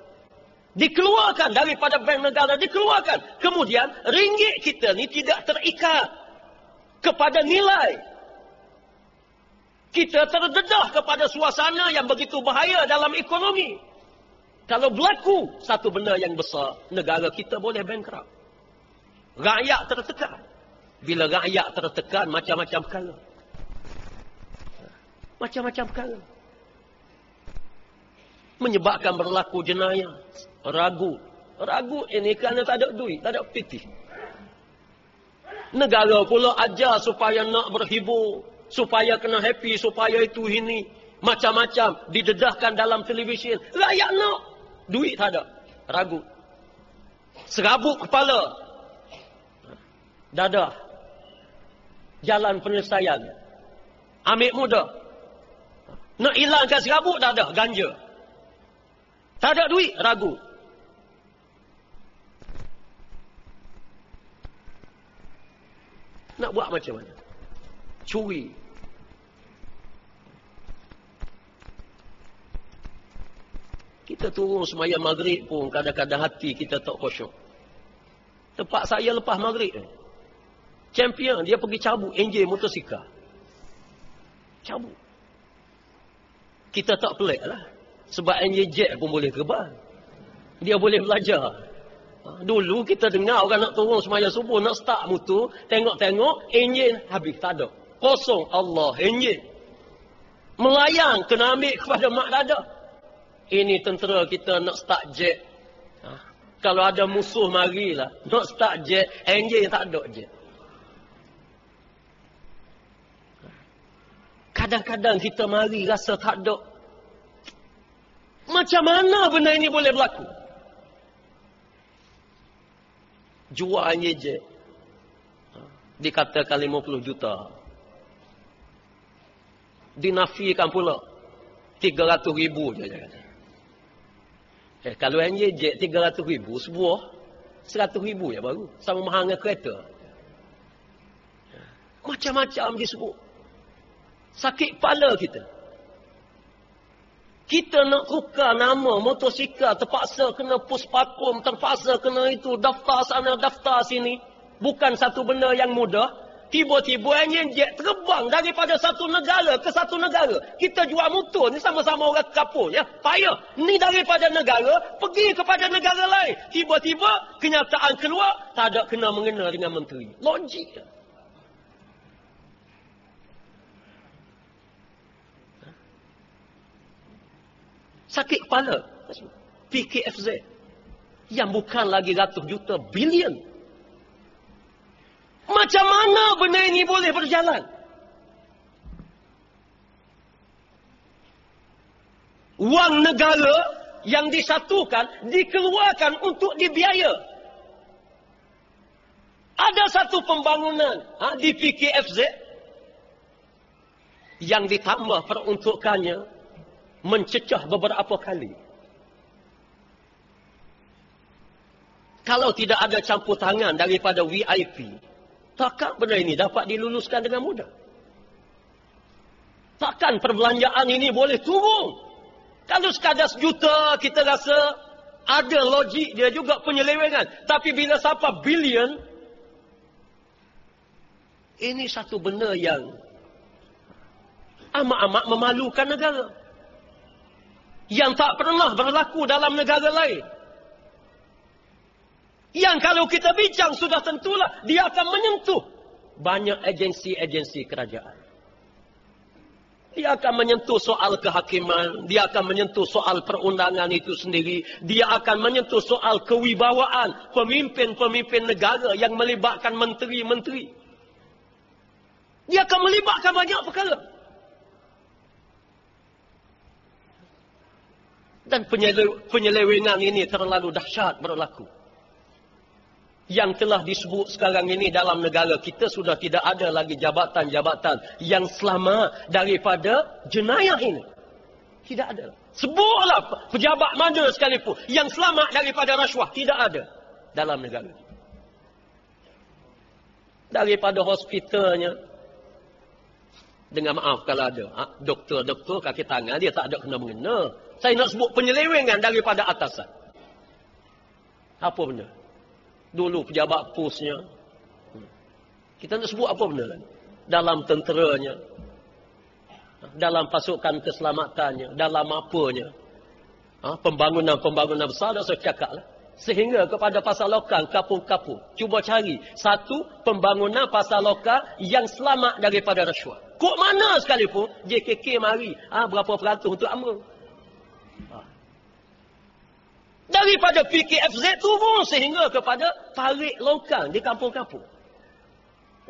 Dikeluarkan daripada bank negara, dikeluarkan. Kemudian, ringgit kita ni tidak terikat kepada nilai. Kita terdedah kepada suasana yang begitu bahaya dalam ekonomi. Kalau berlaku satu benda yang besar, negara kita boleh bankrupt. Rakyat tertekan. Bila rakyat tertekan, macam-macam perkara. Macam-macam perkara. Menyebabkan berlaku jenayah. Ragu. Ragu ini kerana tak ada duit. Tak ada piti. Negara pula ajar supaya nak berhibur. Supaya kena happy. Supaya itu ini. Macam-macam. Didedahkan dalam televisyen. Rakyat nak. Duit tak ada. Ragu. Serabut kepala. Dadah. Jalan penyelesaian. Ambil muda. Nak hilangkan serabut dah ada, ganja. Tak ada duit, ragu. Nak buat macam mana? Curi. Kita turun semayang maghrib pun kadang-kadang hati kita tak kosong. Tempat saya lepas maghrib. Champion, dia pergi cabut enjin motosikal. Cabut kita tak pelik lah. Sebab NJJ pun boleh terbang. Dia boleh belajar. Dulu kita dengar orang nak turun semaya subuh, nak start motor, tengok-tengok, enjin habis, tak ada. Kosong Allah, enjin. Melayang, kena ambil kepada mak dada. Ini tentera kita nak start jet. Ha, kalau ada musuh marilah. Nak start jet, enjin tak ada jet. Kadang-kadang kita mari rasa tak ada. Macam mana benda ini boleh berlaku? Jualnya je. Ha, dikatakan 50 juta. Dinafikan pula. 300 ribu je. Eh, kalau yang je 300 ribu sebuah. 100 ribu ya baru. Sama mahal dengan kereta. Ha, macam-macam disebut. Sakit kepala kita. Kita nak tukar nama motosikal terpaksa kena puspakum, terpaksa kena itu, daftar sana, daftar sini. Bukan satu benda yang mudah. Tiba-tiba angin jet terbang daripada satu negara ke satu negara. Kita jual motor ni sama-sama orang kapur ya. Payah. Ni daripada negara pergi kepada negara lain. Tiba-tiba kenyataan keluar tak ada kena mengena dengan menteri. Logik. Sakit kepala. PKFZ. Yang bukan lagi ratus juta, bilion. Macam mana benda ini boleh berjalan? Wang negara yang disatukan dikeluarkan untuk dibiaya. Ada satu pembangunan ha, di PKFZ yang ditambah peruntukannya mencecah beberapa kali. Kalau tidak ada campur tangan daripada VIP, Takkan benda ini dapat diluluskan dengan mudah? Takkan perbelanjaan ini boleh turun? Kalau sekadar sejuta kita rasa ada logik dia juga penyelewengan. Tapi bila sampai bilion, ini satu benda yang amat-amat memalukan negara. Yang tak pernah berlaku dalam negara lain. Yang kalau kita bincang sudah tentulah dia akan menyentuh banyak agensi-agensi kerajaan. Dia akan menyentuh soal kehakiman, dia akan menyentuh soal perundangan itu sendiri, dia akan menyentuh soal kewibawaan pemimpin-pemimpin negara yang melibatkan menteri-menteri. Dia akan melibatkan banyak perkara. Dan penyelewengan ini terlalu dahsyat berlaku yang telah disebut sekarang ini dalam negara kita sudah tidak ada lagi jabatan-jabatan yang selamat daripada jenayah ini. Tidak ada. Sebutlah pejabat mana sekalipun yang selamat daripada rasuah. Tidak ada dalam negara. Daripada hospitalnya. Dengan maaf kalau ada. Ha, doktor-doktor kaki tangan dia tak ada kena mengena. Saya nak sebut penyelewengan daripada atasan. Apa benda? dulu pejabat pusnya. Kita nak sebut apa benda. Dalam tenteranya. Dalam pasukan keselamatannya. Dalam apanya. Ha, pembangunan-pembangunan besar dah saya cakap lah. Sehingga kepada pasal lokal, kapung-kapung. Cuba cari satu pembangunan pasal lokal yang selamat daripada rasuah. Kok mana sekalipun, JKK mari. Ha, berapa peratus untuk Daripada PKFZ turun sehingga kepada tarik lokal di kampung-kampung.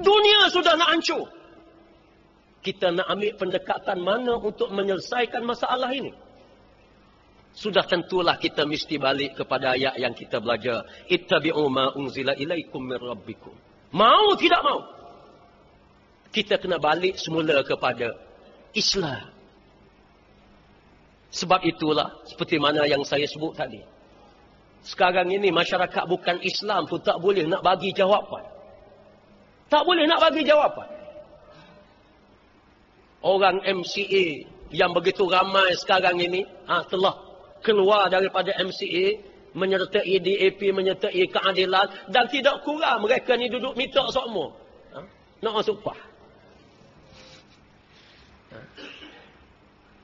Dunia sudah nak hancur. Kita nak ambil pendekatan mana untuk menyelesaikan masalah ini? Sudah tentulah kita mesti balik kepada ayat yang kita belajar. Ittabi'u ma unzila ilaikum min rabbikum. Mau tidak mau. Kita kena balik semula kepada Islam. Sebab itulah seperti mana yang saya sebut tadi. Sekarang ini masyarakat bukan Islam pun tak boleh nak bagi jawapan. Tak boleh nak bagi jawapan. Orang MCA yang begitu ramai sekarang ini ha, telah keluar daripada MCA menyertai DAP, menyertai keadilan dan tidak kurang mereka ni duduk minta semua. Ha? Nak masuk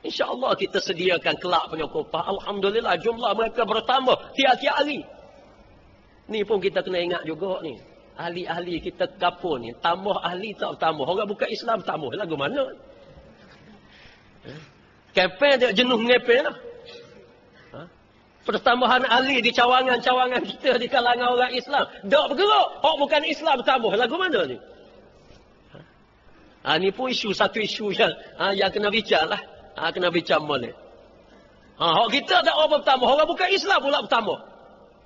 InsyaAllah kita sediakan kelak punya kopah. Alhamdulillah jumlah mereka bertambah tiap-tiap hari. Ni pun kita kena ingat juga ni. Ahli-ahli kita kapur ni. Tambah ahli tak tambah. Orang bukan Islam tambah. Lagu mana? Kepen dia jenuh ngepen lah. Ha? Pertambahan ahli di cawangan-cawangan kita di kalangan orang Islam. Tak bergerak. Orang bukan Islam tambah. Lagu mana ni? Ha, ni pun isu satu isu yang, ha, yang kena bicara lah. Ha, kena bincang boleh. Ha, kita tak orang bertambah. Orang bukan Islam pula bertambah.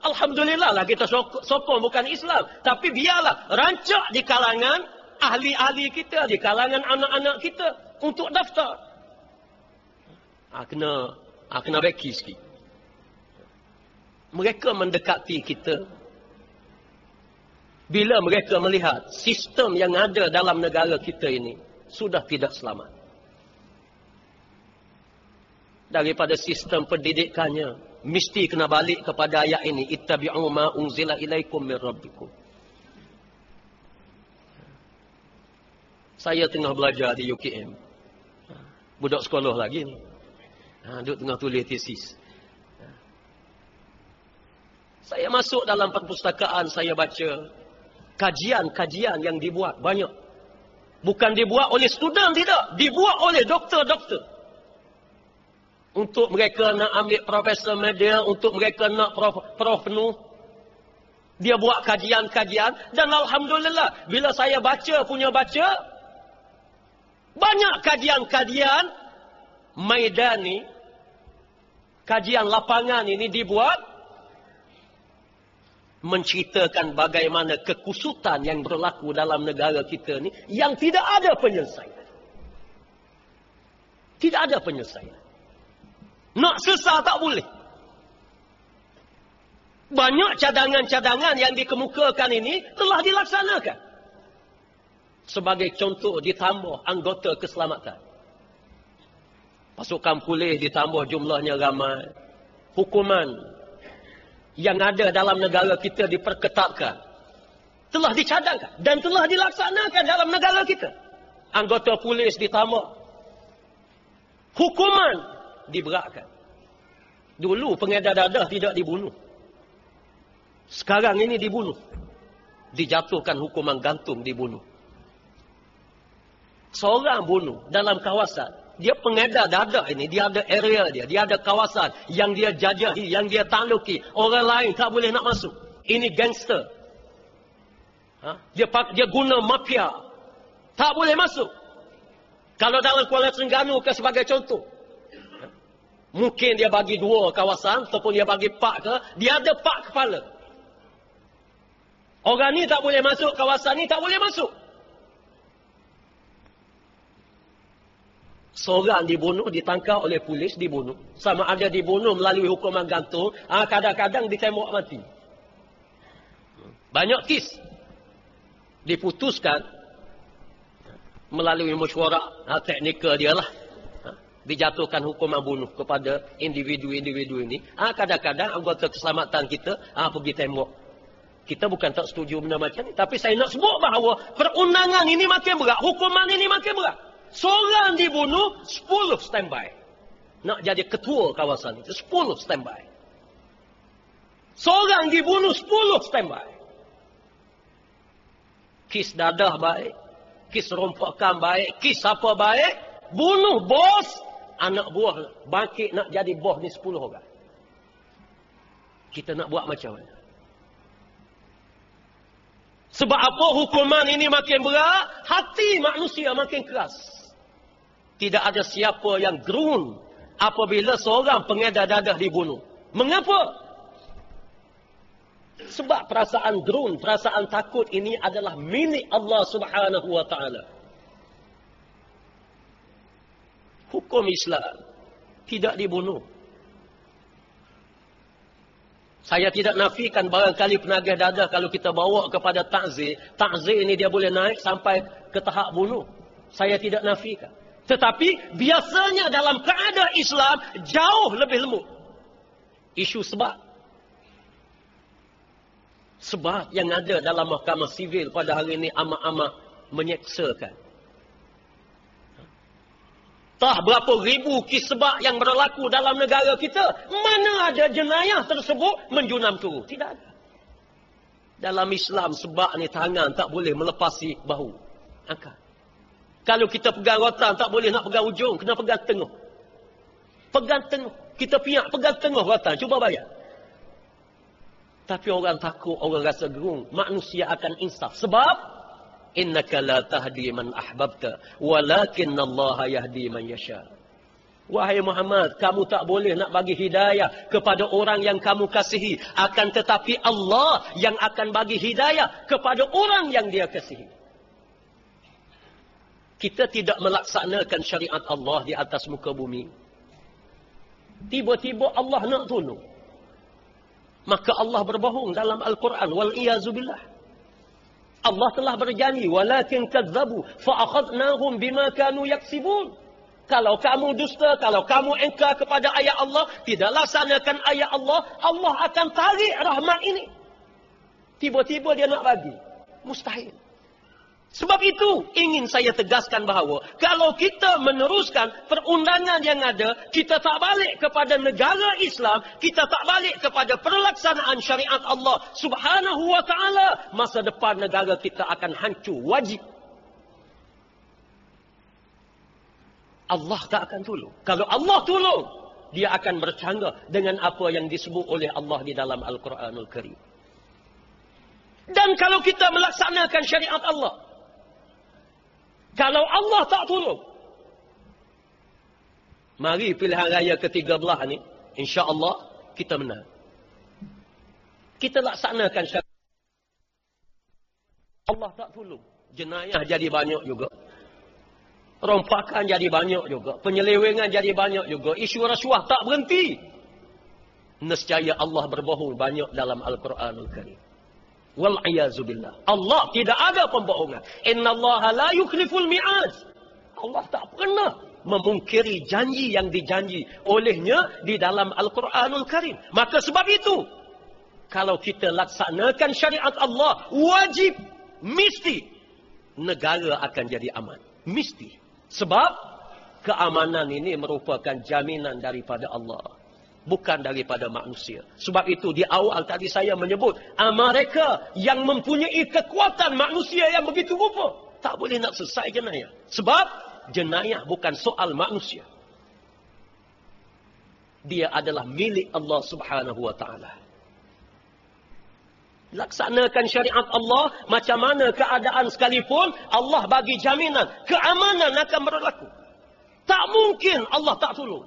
Alhamdulillah lah kita sokong bukan Islam. Tapi biarlah rancak di kalangan ahli-ahli kita. Di kalangan anak-anak kita. Untuk daftar. Ha, kena ha, kena beki sikit. Mereka mendekati kita. Bila mereka melihat sistem yang ada dalam negara kita ini. Sudah tidak selamat. Daripada sistem pendidikannya. Mesti kena balik kepada ayat ini ittabi'u ma unzila ilaikum min rabbikum. Saya tengah belajar di UKM budak sekolah lagi. Ni ha, duduk tengah tulis tesis saya masuk dalam perpustakaan saya baca. Kajian-kajian yang dibuat banyak. Bukan dibuat oleh student tidak dibuat oleh doktor-doktor untuk mereka nak ambil profesor media, untuk mereka nak prof, prof penuh. Dia buat kajian-kajian dan Alhamdulillah bila saya baca punya baca, banyak kajian-kajian maidan ni, kajian lapangan ini dibuat menceritakan bagaimana kekusutan yang berlaku dalam negara kita ni yang tidak ada penyelesaian. Tidak ada penyelesaian. Nak sesah tak boleh. Banyak cadangan-cadangan yang dikemukakan ini telah dilaksanakan. Sebagai contoh ditambah anggota keselamatan. Pasukan polis ditambah jumlahnya ramai. Hukuman yang ada dalam negara kita diperketatkan. Telah dicadangkan dan telah dilaksanakan dalam negara kita. Anggota polis ditambah. Hukuman diberatkan. Dulu pengedar dadah tidak dibunuh. Sekarang ini dibunuh. Dijatuhkan hukuman gantung dibunuh. Seorang bunuh dalam kawasan. Dia pengedar dadah ini. Dia ada area dia. Dia ada kawasan yang dia jajahi. Yang dia taluki. Orang lain tak boleh nak masuk. Ini gangster. Ha? Dia, dia guna mafia. Tak boleh masuk. Kalau dalam Kuala Terengganu ke sebagai contoh. Mungkin dia bagi dua kawasan ataupun dia bagi pak ke, dia ada pak kepala. Orang ni tak boleh masuk, kawasan ni tak boleh masuk. Seorang dibunuh, ditangkap oleh polis, dibunuh. Sama ada dibunuh melalui hukuman gantung, ah, kadang-kadang ditembak mati. Banyak kes diputuskan melalui mesyuarat ah, teknikal dia lah dijatuhkan hukuman bunuh kepada individu-individu ini. Ah kadang-kadang anggota keselamatan kita ah pergi tembok. Kita bukan tak setuju benda macam ni, tapi saya nak sebut bahawa perundangan ini makin berat, hukuman ini makin berat. Seorang dibunuh, sepuluh standby. Nak jadi ketua kawasan itu, sepuluh standby. Seorang dibunuh, sepuluh standby. Kis dadah baik, kis rompakan baik, kis apa baik, bunuh bos, anak buah bangkit nak jadi bos ni 10 orang. Kita nak buat macam mana? Sebab apa hukuman ini makin berat, hati manusia makin keras. Tidak ada siapa yang gerun apabila seorang pengedar dadah dibunuh. Mengapa? Sebab perasaan gerun, perasaan takut ini adalah milik Allah Subhanahu wa taala. Hukum Islam tidak dibunuh. Saya tidak nafikan barangkali penagih dadah kalau kita bawa kepada takzir. Takzir ini dia boleh naik sampai ke tahap bunuh. Saya tidak nafikan. Tetapi biasanya dalam keadaan Islam jauh lebih lembut. Isu sebab. Sebab yang ada dalam mahkamah sivil pada hari ini amat-amat menyeksakan. Tah berapa ribu kisbah yang berlaku dalam negara kita. Mana ada jenayah tersebut menjunam turu. Tidak ada. Dalam Islam sebab ni tangan tak boleh melepasi bahu. Angkat. Kalau kita pegang rotan tak boleh nak pegang ujung. Kena pegang tengah. Pegang tengah. Kita piak pegang tengah rotan. Cuba bayar. Tapi orang takut, orang rasa gerung. Manusia akan insaf. Sebab innaka la tahdi man ahbabta walakin Allah yahdi man yasha. Wahai Muhammad kamu tak boleh nak bagi hidayah kepada orang yang kamu kasihi. Akan tetapi Allah yang akan bagi hidayah kepada orang yang dia kasihi. Kita tidak melaksanakan syariat Allah di atas muka bumi. Tiba-tiba Allah nak tolong maka Allah berbohong dalam Al-Quran. Wal iyazubillah Allah telah berjanji walakin kadzabu fa akhadnahum bima kanu yaksibun Kalau kamu dusta, kalau kamu engkar kepada ayat Allah, tidak laksanakan ayat Allah, Allah akan tarik rahmat ini. Tiba-tiba dia nak bagi. Mustahil. Sebab itu ingin saya tegaskan bahawa kalau kita meneruskan perundangan yang ada, kita tak balik kepada negara Islam, kita tak balik kepada perlaksanaan syariat Allah Subhanahu wa taala, masa depan negara kita akan hancur wajib. Allah tak akan tolong. Kalau Allah tolong, dia akan bercanggah dengan apa yang disebut oleh Allah di dalam Al-Quranul Karim. Dan kalau kita melaksanakan syariat Allah, kalau Allah tak tolong, mari pilihan raya ketiga belah ni, insya Allah kita menang. Kita laksanakan syariat Allah tak tolong. Jenayah jadi banyak juga. Rompakan jadi banyak juga. Penyelewengan jadi banyak juga. Isu rasuah tak berhenti. Nescaya Allah berbohong banyak dalam Al-Quranul Karim. Wal'iyazubillah. Allah tidak ada pembohongan. Inna Allah la yukhliful mi'ad. Allah tak pernah memungkiri janji yang dijanji olehnya di dalam Al-Quranul Karim. Maka sebab itu, kalau kita laksanakan syariat Allah, wajib, mesti, negara akan jadi aman. Mesti. Sebab keamanan ini merupakan jaminan daripada Allah. Bukan daripada manusia. Sebab itu di awal tadi saya menyebut. Mereka yang mempunyai kekuatan manusia yang begitu rupa. Tak boleh nak selesai jenayah. Sebab jenayah bukan soal manusia. Dia adalah milik Allah subhanahu wa ta'ala. Laksanakan syariat Allah macam mana keadaan sekalipun Allah bagi jaminan keamanan akan berlaku. Tak mungkin Allah tak tolong.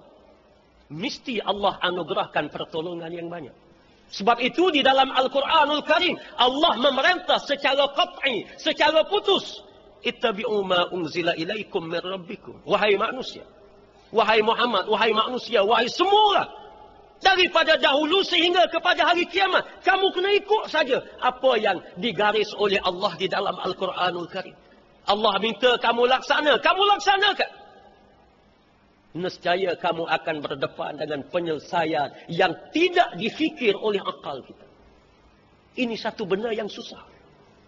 Mesti Allah anugerahkan pertolongan yang banyak. Sebab itu di dalam Al-Quranul Karim Allah memerintah secara qat'i, secara putus, ittabi'u ma unzila ilaikum min rabbikum. Wahai manusia, wahai Muhammad, wahai manusia, wahai semua Daripada dahulu sehingga kepada hari kiamat. Kamu kena ikut saja apa yang digaris oleh Allah di dalam Al-Quranul Karim. Allah minta kamu laksana. Kamu laksanakan. Nescaya kamu akan berdepan dengan penyelesaian yang tidak difikir oleh akal kita. Ini satu benda yang susah.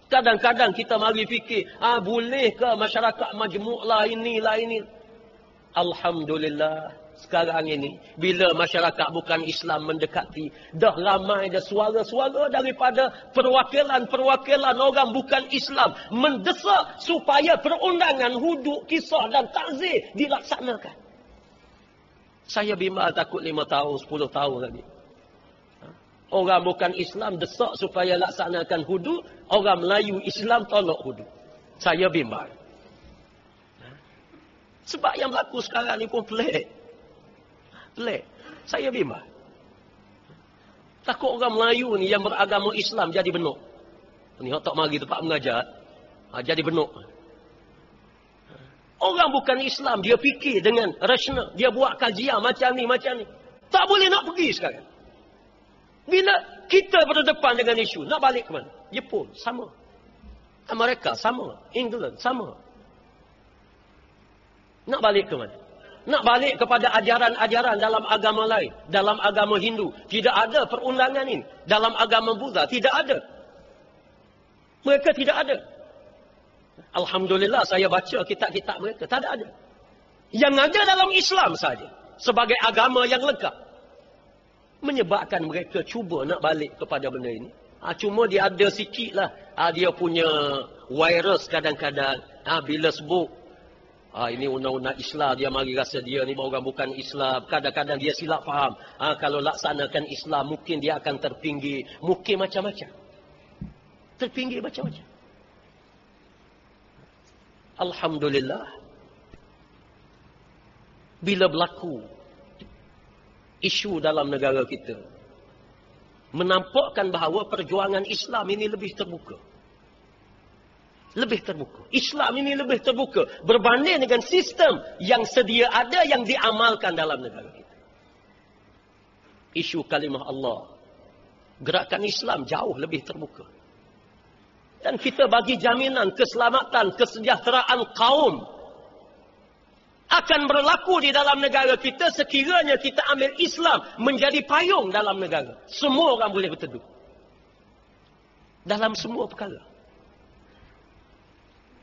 Kadang-kadang kita mari fikir, ah boleh ke masyarakat majmuk lah ini lah ini. Alhamdulillah sekarang ini bila masyarakat bukan Islam mendekati dah ramai dah suara-suara daripada perwakilan-perwakilan orang bukan Islam mendesak supaya perundangan huduk kisah dan takzir dilaksanakan saya bimbang takut lima tahun sepuluh tahun lagi orang bukan Islam desak supaya laksanakan hudud orang Melayu Islam tolak hudud saya bimbang sebab yang berlaku sekarang ni pun pelik Pelik. Saya bimbang. Takut orang Melayu ni yang beragama Islam jadi benuk. Ni tak mari tempat mengajar. Ha, jadi benuk. Orang bukan Islam, dia fikir dengan rasional. Dia buat kajian macam ni, macam ni. Tak boleh nak pergi sekarang. Bila kita berdepan dengan isu, nak balik ke mana? Jepun, sama. Amerika, sama. England, sama. Nak balik ke mana? nak balik kepada ajaran-ajaran dalam agama lain, dalam agama Hindu, tidak ada perundangan ini. Dalam agama Buddha tidak ada. Mereka tidak ada. Alhamdulillah saya baca kitab-kitab mereka, tak ada. Yang ada dalam Islam saja sebagai agama yang lengkap. Menyebabkan mereka cuba nak balik kepada benda ini. Ha, cuma dia ada sikit lah. Ha, dia punya virus kadang-kadang. Ha, bila sebut Ha, ini undang-undang Islam, dia mari rasa dia ni orang bukan Islam. Kadang-kadang dia silap faham. Ha, kalau laksanakan Islam, mungkin dia akan terpinggir. Mungkin macam-macam. Terpinggir macam-macam. Alhamdulillah. Bila berlaku isu dalam negara kita, menampakkan bahawa perjuangan Islam ini lebih terbuka lebih terbuka. Islam ini lebih terbuka berbanding dengan sistem yang sedia ada yang diamalkan dalam negara kita. Isu kalimah Allah. Gerakan Islam jauh lebih terbuka. Dan kita bagi jaminan keselamatan, kesejahteraan kaum akan berlaku di dalam negara kita sekiranya kita ambil Islam menjadi payung dalam negara. Semua orang boleh berteduh. Dalam semua perkara.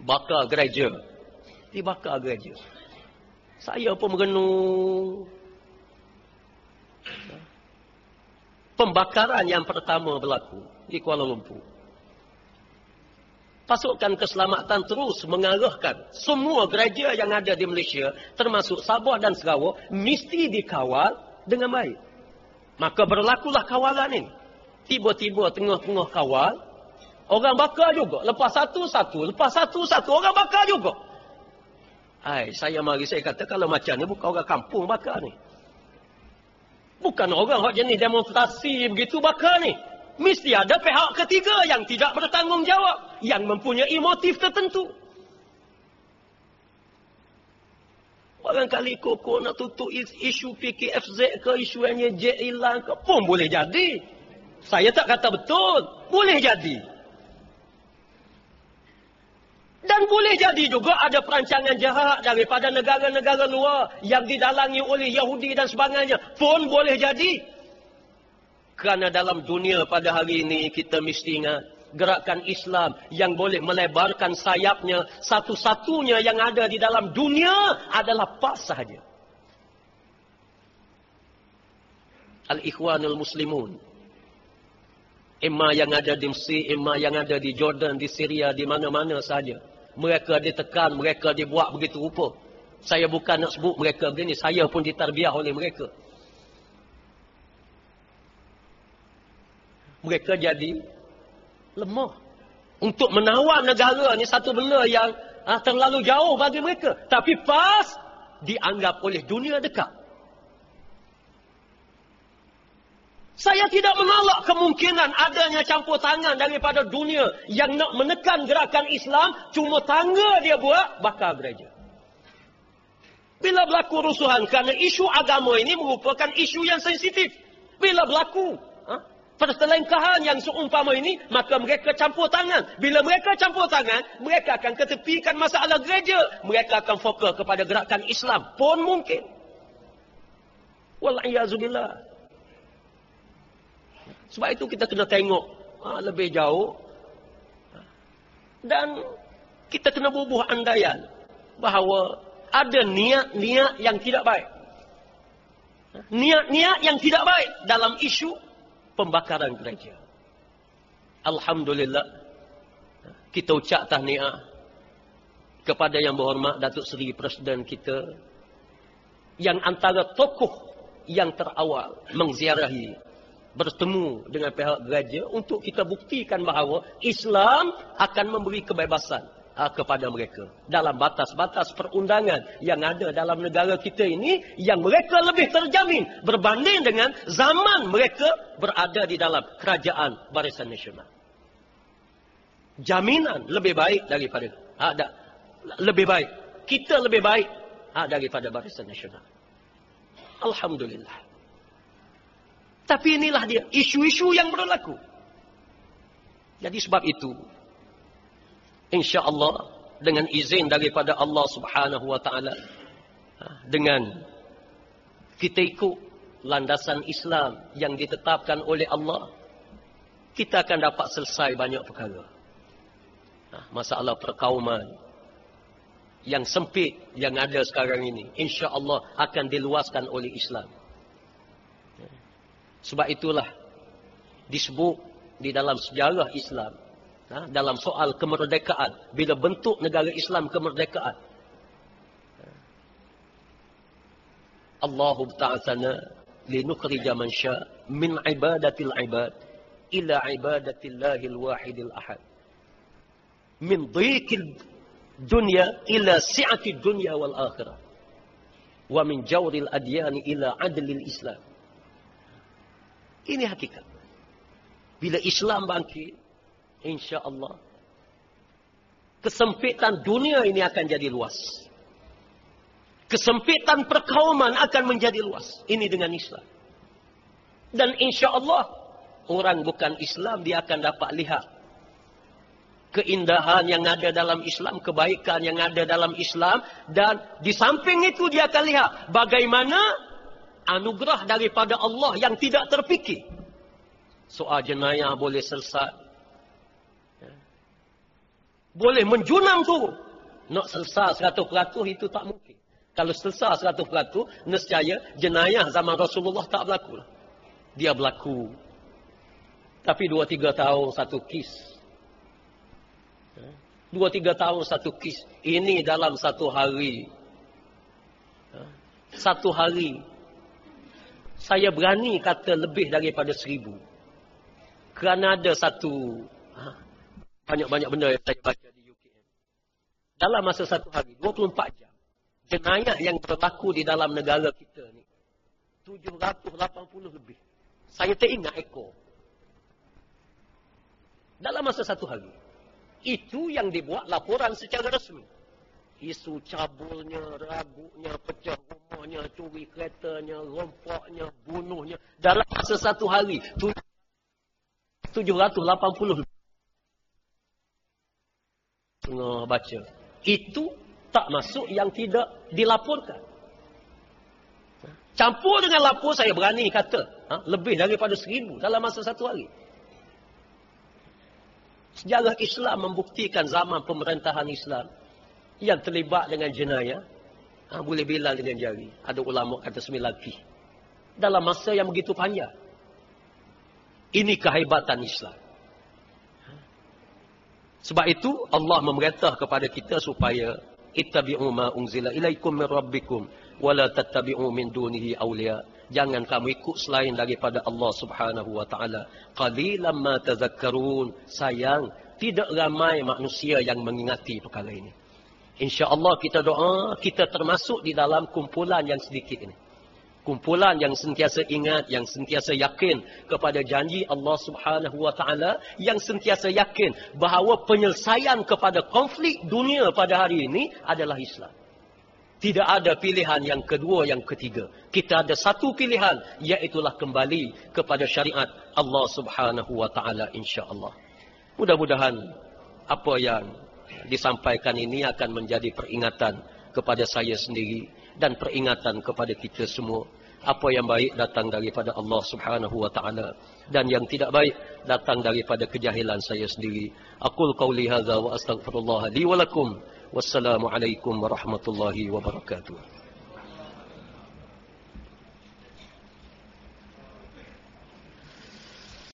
Bakar gereja. Dibakar gereja. Saya pun merenung. Pembakaran yang pertama berlaku di Kuala Lumpur pasukan keselamatan terus mengarahkan semua gereja yang ada di Malaysia, termasuk Sabah dan Sarawak, mesti dikawal dengan baik. Maka berlakulah kawalan ini. Tiba-tiba tengah-tengah kawal, orang bakar juga. Lepas satu-satu, lepas satu-satu, orang bakar juga. Hai, saya mari saya kata kalau macam ni bukan orang kampung bakar ni. Bukan orang yang jenis demonstrasi begitu bakar ni. Mesti ada pihak ketiga yang tidak bertanggungjawab. Yang mempunyai motif tertentu. Barangkali koko nak tutup isu PKFZ ke isu NJ hilang ke pun boleh jadi. Saya tak kata betul. Boleh jadi. Dan boleh jadi juga ada perancangan jahat daripada negara-negara luar yang didalangi oleh Yahudi dan sebagainya. Pun boleh jadi. Kerana dalam dunia pada hari ini kita mesti ingat gerakan Islam yang boleh melebarkan sayapnya satu-satunya yang ada di dalam dunia adalah PAS sahaja. Al-Ikhwanul Muslimun. Imma yang ada di Mesir, imma yang ada di Jordan, di Syria, di mana-mana sahaja. Mereka ditekan, mereka dibuat begitu rupa. Saya bukan nak sebut mereka begini, saya pun ditarbiah oleh mereka. Mereka jadi lemah. Untuk menawar negara ni satu benda yang ha, terlalu jauh bagi mereka. Tapi pas dianggap oleh dunia dekat. Saya tidak menolak kemungkinan adanya campur tangan daripada dunia yang nak menekan gerakan Islam. Cuma tangga dia buat, bakar gereja. Bila berlaku rusuhan kerana isu agama ini merupakan isu yang sensitif. Bila berlaku perselengkahan yang seumpama ini, maka mereka campur tangan. Bila mereka campur tangan, mereka akan ketepikan masalah gereja. Mereka akan fokus kepada gerakan Islam. Pun mungkin. Wallahiyazubillah. Sebab itu kita kena tengok ha, lebih jauh. Dan kita kena bubuh andaian bahawa ada niat-niat yang tidak baik. Niat-niat yang tidak baik dalam isu pembakaran gereja. Alhamdulillah. Kita ucap tahniah kepada yang berhormat Datuk Seri Presiden kita yang antara tokoh yang terawal mengziarahi bertemu dengan pihak gereja untuk kita buktikan bahawa Islam akan memberi kebebasan kepada mereka dalam batas-batas perundangan yang ada dalam negara kita ini yang mereka lebih terjamin berbanding dengan zaman mereka berada di dalam kerajaan Barisan Nasional. Jaminan lebih baik daripada ada lebih baik kita lebih baik uh, daripada Barisan Nasional. Alhamdulillah. Tapi inilah dia isu-isu yang berlaku. Jadi sebab itu insya-Allah dengan izin daripada Allah Subhanahu wa taala ha, dengan kita ikut landasan Islam yang ditetapkan oleh Allah kita akan dapat selesai banyak perkara. Ha, masalah perkauman yang sempit yang ada sekarang ini insya-Allah akan diluaskan oleh Islam. Ha, sebab itulah disebut di dalam sejarah Islam ha, dalam soal kemerdekaan. Bila bentuk negara Islam kemerdekaan. Allah ta'ala linukhrija man sya min ibadatil ibad ila ibadatillahil wahidil ahad. Min dhiqil dunya ila si'atid dunya wal akhirah. Wa min jawril adyan ila adlil islam. Ini hakikat. Bila Islam bangkit Insya Allah. Kesempitan dunia ini akan jadi luas. Kesempitan perkauman akan menjadi luas. Ini dengan Islam. Dan insya Allah, orang bukan Islam, dia akan dapat lihat keindahan yang ada dalam Islam, kebaikan yang ada dalam Islam dan di samping itu dia akan lihat bagaimana anugerah daripada Allah yang tidak terfikir. Soal jenayah boleh selesai. Boleh menjunam tu. Nak selesai 100% itu tak mungkin. Kalau selesai 100%, nescaya jenayah zaman Rasulullah tak berlaku. Dia berlaku. Tapi 2-3 tahun satu kis. Dua tiga tahun satu kis. Ini dalam satu hari. Ha? Satu hari. Saya berani kata lebih daripada seribu. Kerana ada satu. Ha? Banyak-banyak benda yang saya baca di UKM. Dalam masa satu hari. 24 jam. Jenayah yang berlaku di dalam negara kita ni. 780 lebih. Saya tak ingat ekor. Dalam masa satu hari. Itu yang dibuat laporan secara resmi. Isu cabulnya, ragunya, pecah rumahnya, curi keretanya, rompaknya, bunuhnya. Dalam masa satu hari. 780. Tengah baca. Itu tak masuk yang tidak dilaporkan. Campur dengan lapor saya berani kata. Ha? Lebih daripada seribu dalam masa satu hari. Sejarah Islam membuktikan zaman pemerintahan Islam yang terlibat dengan jenayah ha, boleh bilang dengan jari. Ada ulama kata sembilan pi. Dalam masa yang begitu panjang. Ini kehebatan Islam. Sebab itu Allah memerintah kepada kita supaya ittabi'u ma unzila ilaikum min rabbikum wa la tattabi'u min dunihi awliya. Jangan kamu ikut selain daripada Allah Subhanahu wa taala. Qalilan ma tadhakkarun. Sayang, tidak ramai manusia yang mengingati perkara ini. Insya-Allah kita doa, kita termasuk di dalam kumpulan yang sedikit ini. Kumpulan yang sentiasa ingat, yang sentiasa yakin kepada janji Allah Subhanahu wa taala, yang sentiasa yakin bahawa penyelesaian kepada konflik dunia pada hari ini adalah Islam. Tidak ada pilihan yang kedua, yang ketiga. Kita ada satu pilihan, iaitulah kembali kepada syariat Allah subhanahu wa ta'ala insyaAllah. Mudah-mudahan apa yang disampaikan ini akan menjadi peringatan kepada saya sendiri dan peringatan kepada kita semua. Apa yang baik datang daripada Allah subhanahu wa ta'ala. Dan yang tidak baik datang daripada kejahilan saya sendiri. Aqul qawli hadha wa astaghfirullah li walakum. Wassalamualaikum warahmatullahi wabarakatuh.